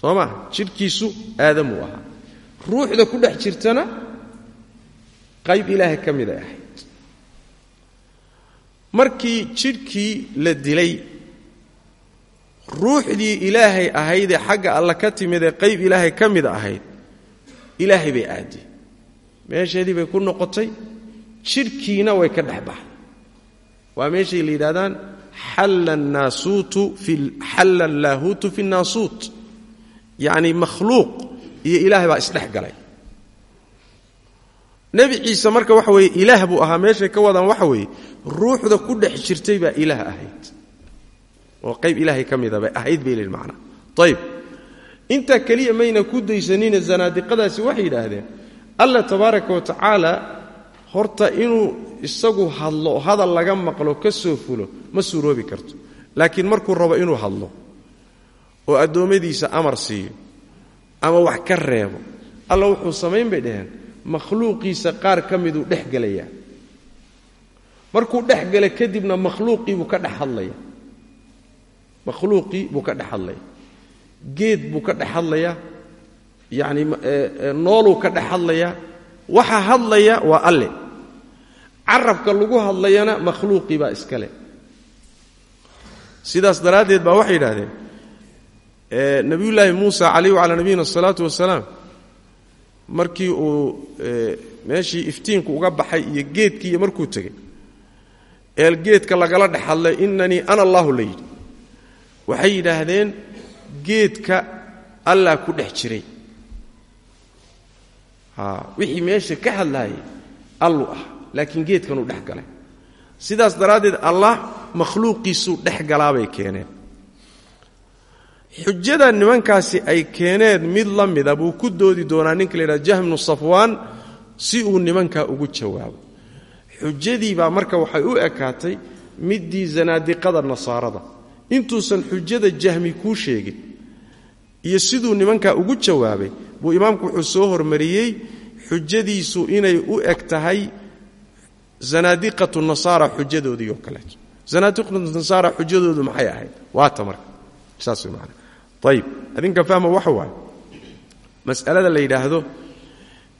soo maa jidhkiisu aadamuu ahaa ruuxda ku dhex jirtana qayb ilaahay ka mid ay ahayd. Markii jidhkii la dilay ruuxdii ilaahay ahaydee xagga alla ka timidee qayb ilaahay ka mid ahayd ilaahay bay aadday meesheedii bay ku noqotay jidhkiina way ka dhex baxday. Waa meeshay la yidhahdaan xalla allaahuutu fi nnaasuut yacni makhluuq iyo ilaahay baa isdhex galay. Nebi ciise marka waxa weeye ilaah buu ahaa meeshay ka wadaan waxa weeye ruuxda ku dhex jirtay baa ilaah ahayd. Oo qayb ilaahay ka mida bay ahayd bay lehin macnaa ayib intaa keliya mayna ku daysanine zanaadiqadaasi waxay yidhaahdeen alla tabaaraka wa tacaala horta inuu isagu hadlo hadal laga maqlo ka soo fulo ma suuroobi karto. Laakiin markuu rabo inuu hadlo oo addoommadiisa amar siiyo ama wax ka reebo alla wuxuu samayn bay dhaheen makhluuqiisa qaar ka miduu dhex gelayaa. Markuu dhex gela kadibna makhluuqii buu ka dhex hadlaya makhluuqii buu ka dhex hadlaya geed buu ka dhex hadlayaa yacni nooluu ka dhex hadlayaa waxa hadlaya waa alle. Carabka lagu hadlayana makhluuqii baa iskale sidaas daraaddeed baa waxay yidhahdeen nebiyullaahi muusa calayh wacalaa nabiyina asalaatu wasalaam markii uu meeshii iftiinku uga baxay iyo geedkii iyo markuu tegey eel geedka lagala dhex hadlay inanii ana allahu la yidhi. Waxay yidhaahdeen geedka allah ku dhex jiray wixii meesha ka hadlaayay allu ah laakiin geedkanuu dhex galay. Sidaas daraaddeed allah makhluuqiisuu dhex galaabay keeneen. Xujada nimankaasi ay keeneen mid la mida buu ku doodi doonaa ninka la yidhaha jahmnu si uu nimankaa ugu jawaabo. Xujadii baa marka waxay u ekaatay middii zanaadiqada nasaarada. Intuusan xujada jahmi kuu sheegin iyo siduu nimankaa ugu jawaabay buu imaamku wuxuu soo hormariyey xujadiisu inay u eg tahay zanaadiqatu nasaara xujadoodii oo kaleeto zanaadiqatu nasaara xujadoodu maxay ahayd? Waata marka. Saas maanaa ayib adinka fahma waxa waaye mas'alada la yidhaahdo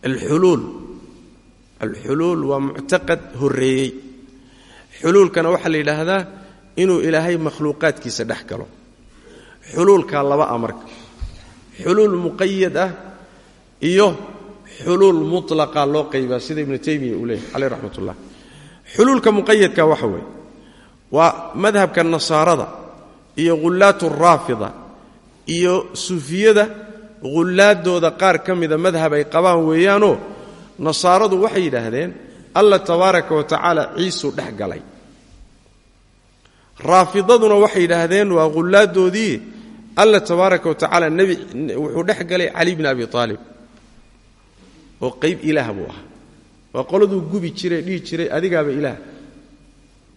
alxuluul. Alxuluul waa muctaqad horreeyey. Xuluulkana waxaa la yidhaahdaa inuu ilaahay makhluuqaadkiisa dhex galo. Xuluulkaa laba a marka. Xuluul muqayad ah iyo xuluul mutlaqa loo qaybaa sida ibnu taymiya uu leeyahy caleyh raxmat ullah xuluulka waxa weeye waa madhabka nasaarada iyo ghullaatu raafida iyo sufiyada ghullaadooda qaar ka mida madhab ay qabaan weeyaanoo nasaaradu waxay yidhaahdeen allah tabaaraka wa tacaala ciisuu dhex galay. Raafidaduna waxay yidhaahdeen waa ghullaadoodii alla tabaaraka wa tacaala nebi wuxuu dhex galay cali bni abi aalib oo qayb ilaah buu ahaa. Waa qoladuu gubi jiray dhihi jiray adigaaba ilaah.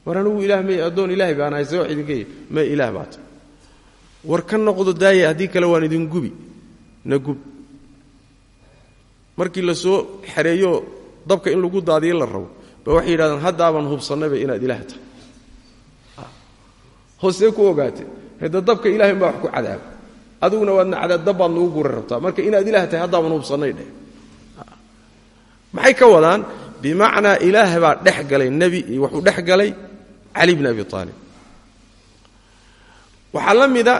War anigu ilaah may addoon ilaahay baan ahay see wax idinka may ilaah baata war ka noqdo daaya haddii kale waan idin gubi. Na gub. Markii la soo xereeyo dabka in lagu daadiyo la rabo ba waxay yidhahdeen haddaaban hubsannayba inaad ilaah tahay. Hoosee ku ogaatay hade dabka ilahay baa wax ku cadaaba. Adiguna waadna cadaab dabbaad nagu guri rabtaa marka inaad ilaah tahay haddaaban hubsannay dheh maxay ka wadaan? Bimacnaa ilaah baa dhex galay nebi wuxuu dhex galay cali bni abi aalib waxaa la mida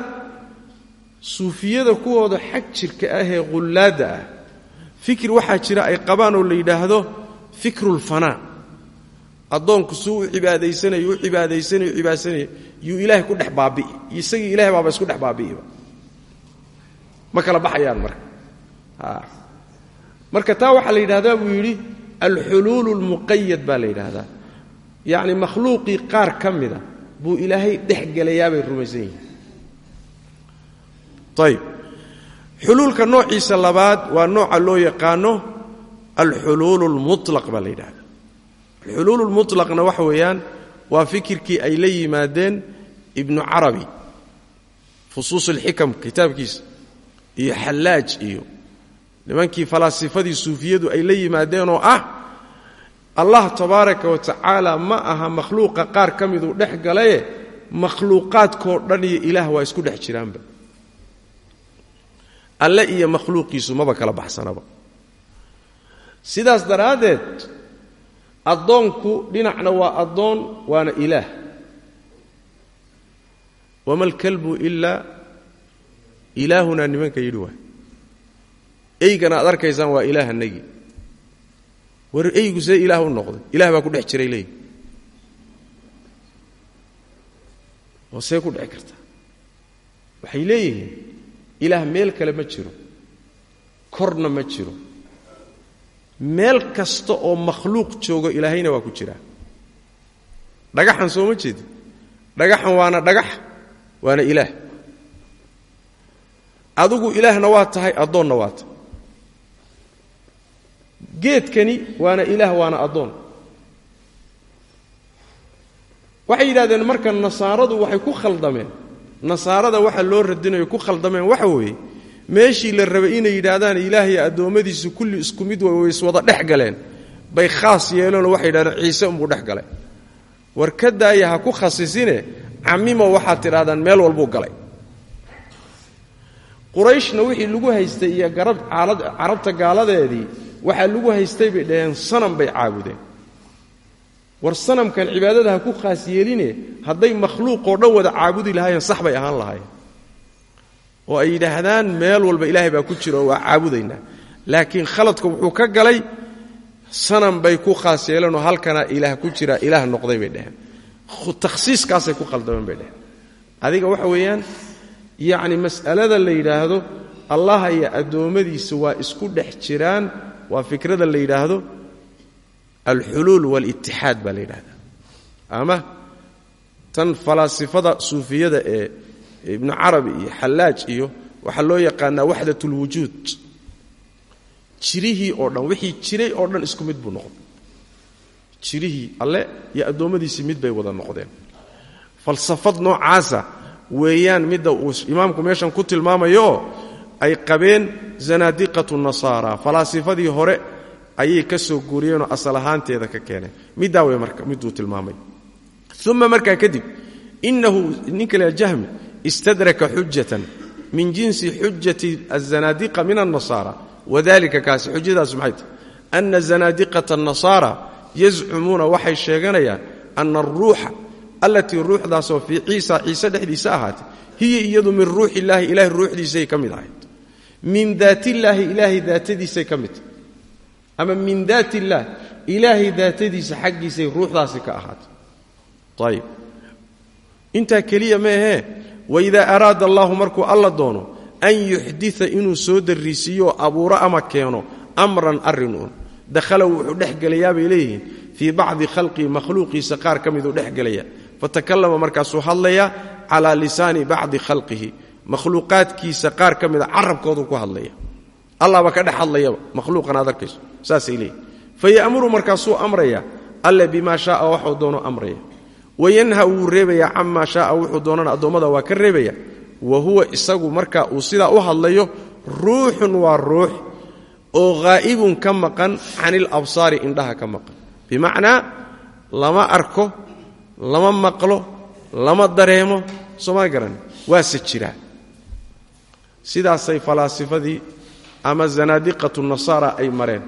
suufiyada kuwooda xag jirka ah ee ghullaadda ah. Fikir waxaa jira ay qabaan oo la yidhaahdo fikrulfanaa addoonku suu u cibaadaysanayo u cibaadaysanayo u cibaadaysanayo yuu ilaahay ku dhex baabi'i isagii ilahay baaba isku dhex baabi'iba. Ma kala baxayaan marka marka taa waxaa la yidhahdaa buu yidhi alxuluulu almuqayad baa la yidhaahdaa yacni makhluuqii qaar ka mida buu ilaahay dhex gelayaabay rumaysan yihiin. Ayib xuluulka noociisa labaad waa nooca loo yaqaano alxuluulu almutlaq baa la yidhahdaa. Alxuluulu lmutlaqna waxa weeyaan waa fikirkii ay la yimaadeen ibnu carabi fusuus alxikam kitaabkiisa iyo xallaaj iyo nimankii falaasifadii suufiyadu ay la yimaadeenoo ah allah tabaaraka wa tacaala ma aha makhluuqa qaar ka miduu dhex galaye makhluuqaadkoo dhan iyo ilaah waa isku dhex jiraanba. Alle iyo makhluuqiisu maba kala baxsanaba. Sidaas daraaddeed addoonku dhinacna waa addoon waana ilaah. Wama alkalbu ilaa ilaahunaa nimanka yidhi waay eygana aad arkaysaan waa ilaahanagii war eygu see ilaah u noqday. Ilah baa ku dhex jiray leey oo see ku dhici kartaa waxay leeyihiin ilaah meel kale ma jiro. Korna ma jiro. Meel kasta oo makhluuq joogo ilaahayna waa ku jiraa dhagaxan soo ma jeedi. Dhagaxan waana dhagax waana ilaah. Adigu ilaahna waa tahay addoonna waa tahay geedkani waana ilaah waana addoon. Waxay yidhahdeen marka nasaaradu waxay ku khaldameen nasaarada waxa loo radinayo ku khaldameen waxa weeye meeshii la rabay inay yidhaahdaan ilaahay addoommadiisu kulli isku mid way iswada dhex galeen. Bay khaas yeeleenoo waxay yidhahdeen ciise unbuu dhex galay. War ka daaya ha ku khasisine camimo waxaad tidhahdaan meel walbuu galay. Qurayshna wixii lagu haystay iyo carabta gaaladeedii waxaa lagu haystay bay dhaheen sanam bay caabudeen war sanamkan cibaadada ha ku khaas yeeline hadday makhluuqoo dhan wada caabudi lahaayeen sax bay ahaan lahaayeen. Oo ay yidhaahdaan meel walba ilaahay baa ku jira oo waa caabudaynaa laakiin khaladka wuxuu ka galay sanam bay ku khaas yeeleenoo halkana ilaah ku jira ilaah noqday bay dheheen takhsiiskaasay ku qaldameen bay dheheen adiga waxa weeyaan yacni mas'alada la yidhaahdo allah iyo addoommadiisa waa isku dhex jiraan waa fikrada la yidhaahdo alxuluul walitixaad baa la yidhahdaa ama tan falaasifada suufiyada ee ibnu carabi iyo xallaaj iyo waxaa loo yaqaanaa waxdat ulwujuud jirihii oo dhan wixii jiray oo dhan isku mid buu noqday. Jirihii alle iyo addoommadiisii mid bay wada noqdeen. Falsafad noocaasa weeyaan midda uu imaamku meeshan ku tilmaamayooo ay qabeen zanaadiqatu nasaara. Falaasifadii hore ayay ka soo guuriyeenoo asal ahaanteeda ka keeneen. Middaa wey marka miduu tilmaamay. Uma markaa kadib inahu ninka la jahmi istadraka xujatan min jinsi xujati azanaadiqa min alnasaara wadalika kaasi xujadaasu maxay tahy ana zanaadiqata annasaara yazcumuuna waxay sheeganayaan ana aruuxa allatii ruuxdaasoo fii ciisa ciise dhexdiisa ahaatay hiya iyadu min ruuxi illaahi ilahay ruuxdiisay ka mid ahayd min daatillaahi ilaahay daatadiisay ka mid. Ama min daat illaah ilaahay daatadiisa xaggiisay ruuxdaasi ka ahaatay. Ayib. Intaa keliya maahee waidaa araada allaahu markuu alla doono an yuxdita inuu soo darriisiiyooo abuuro ama keeno amran arrin uun. Dakhala wuxuu dhex gelayaa bay leeyihiin fii bacdi khalqihi makhluuqiisa qaar ka miduu dhex gelaya fatakallama markaasuu hadlayaa calaa lisaani bacdi khalqihi makhluuqaadkiisa qaar ka mida carabkooduu ku hadlaya. Allahba ka dhex hadlayaba makhluuqan aad arkayso saasay leeyihiin faya'muru markaasuu amraya alle bimaa shaaa waxuu doono amraya. Wayanha wuu reebayaa camaa shaaa wuxuu doonana addoommada waa ka reebaya. Wa huwa isagu marka uu sidaa u hadlayo ruuxun waa ruux oo haa'ibun ka maqan canil absaari indhaha ka maqan. Bimacnaa lama arko lama maqlo lama dareemo sooma garan. Waase jiraa sidaasay falaasifadii ama zanaadiqatu nasaara ay mareen.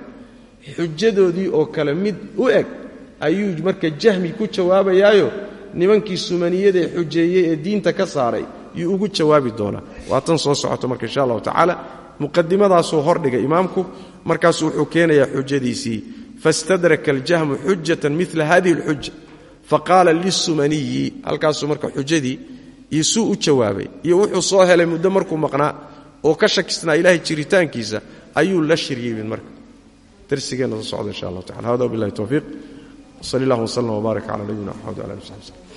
Xujadoodii oo kale mid u eg ayuu marka jahmi ku jawaabayaayo nimankii sumaniyadae xujeeyey ee diinta ka saaray yuu ugu jawaabi doonaa. Waa tan soo socoto marka insha allahu tacaala. Muqadimadaasuu hordhigay imaamku markaasuu wuxuu keenayaa xujadiisii fastadraka aljahmu xujatan mila hadihi alxuja faqaala lisumaniyi halkaasuu marka xujadii iyo u jawaabay iyo wuxuu soo helay muddo markuu maqnaa oo ka shakisnaa ilaahay jiritaankiisa ayuu la shiryeybin marka. Darsigeenna soo socda insha allah tacala hada wabillahi towfiiq wsali allah wslm wbaarak cala nabiyina mxamed wala ali w saxbi slm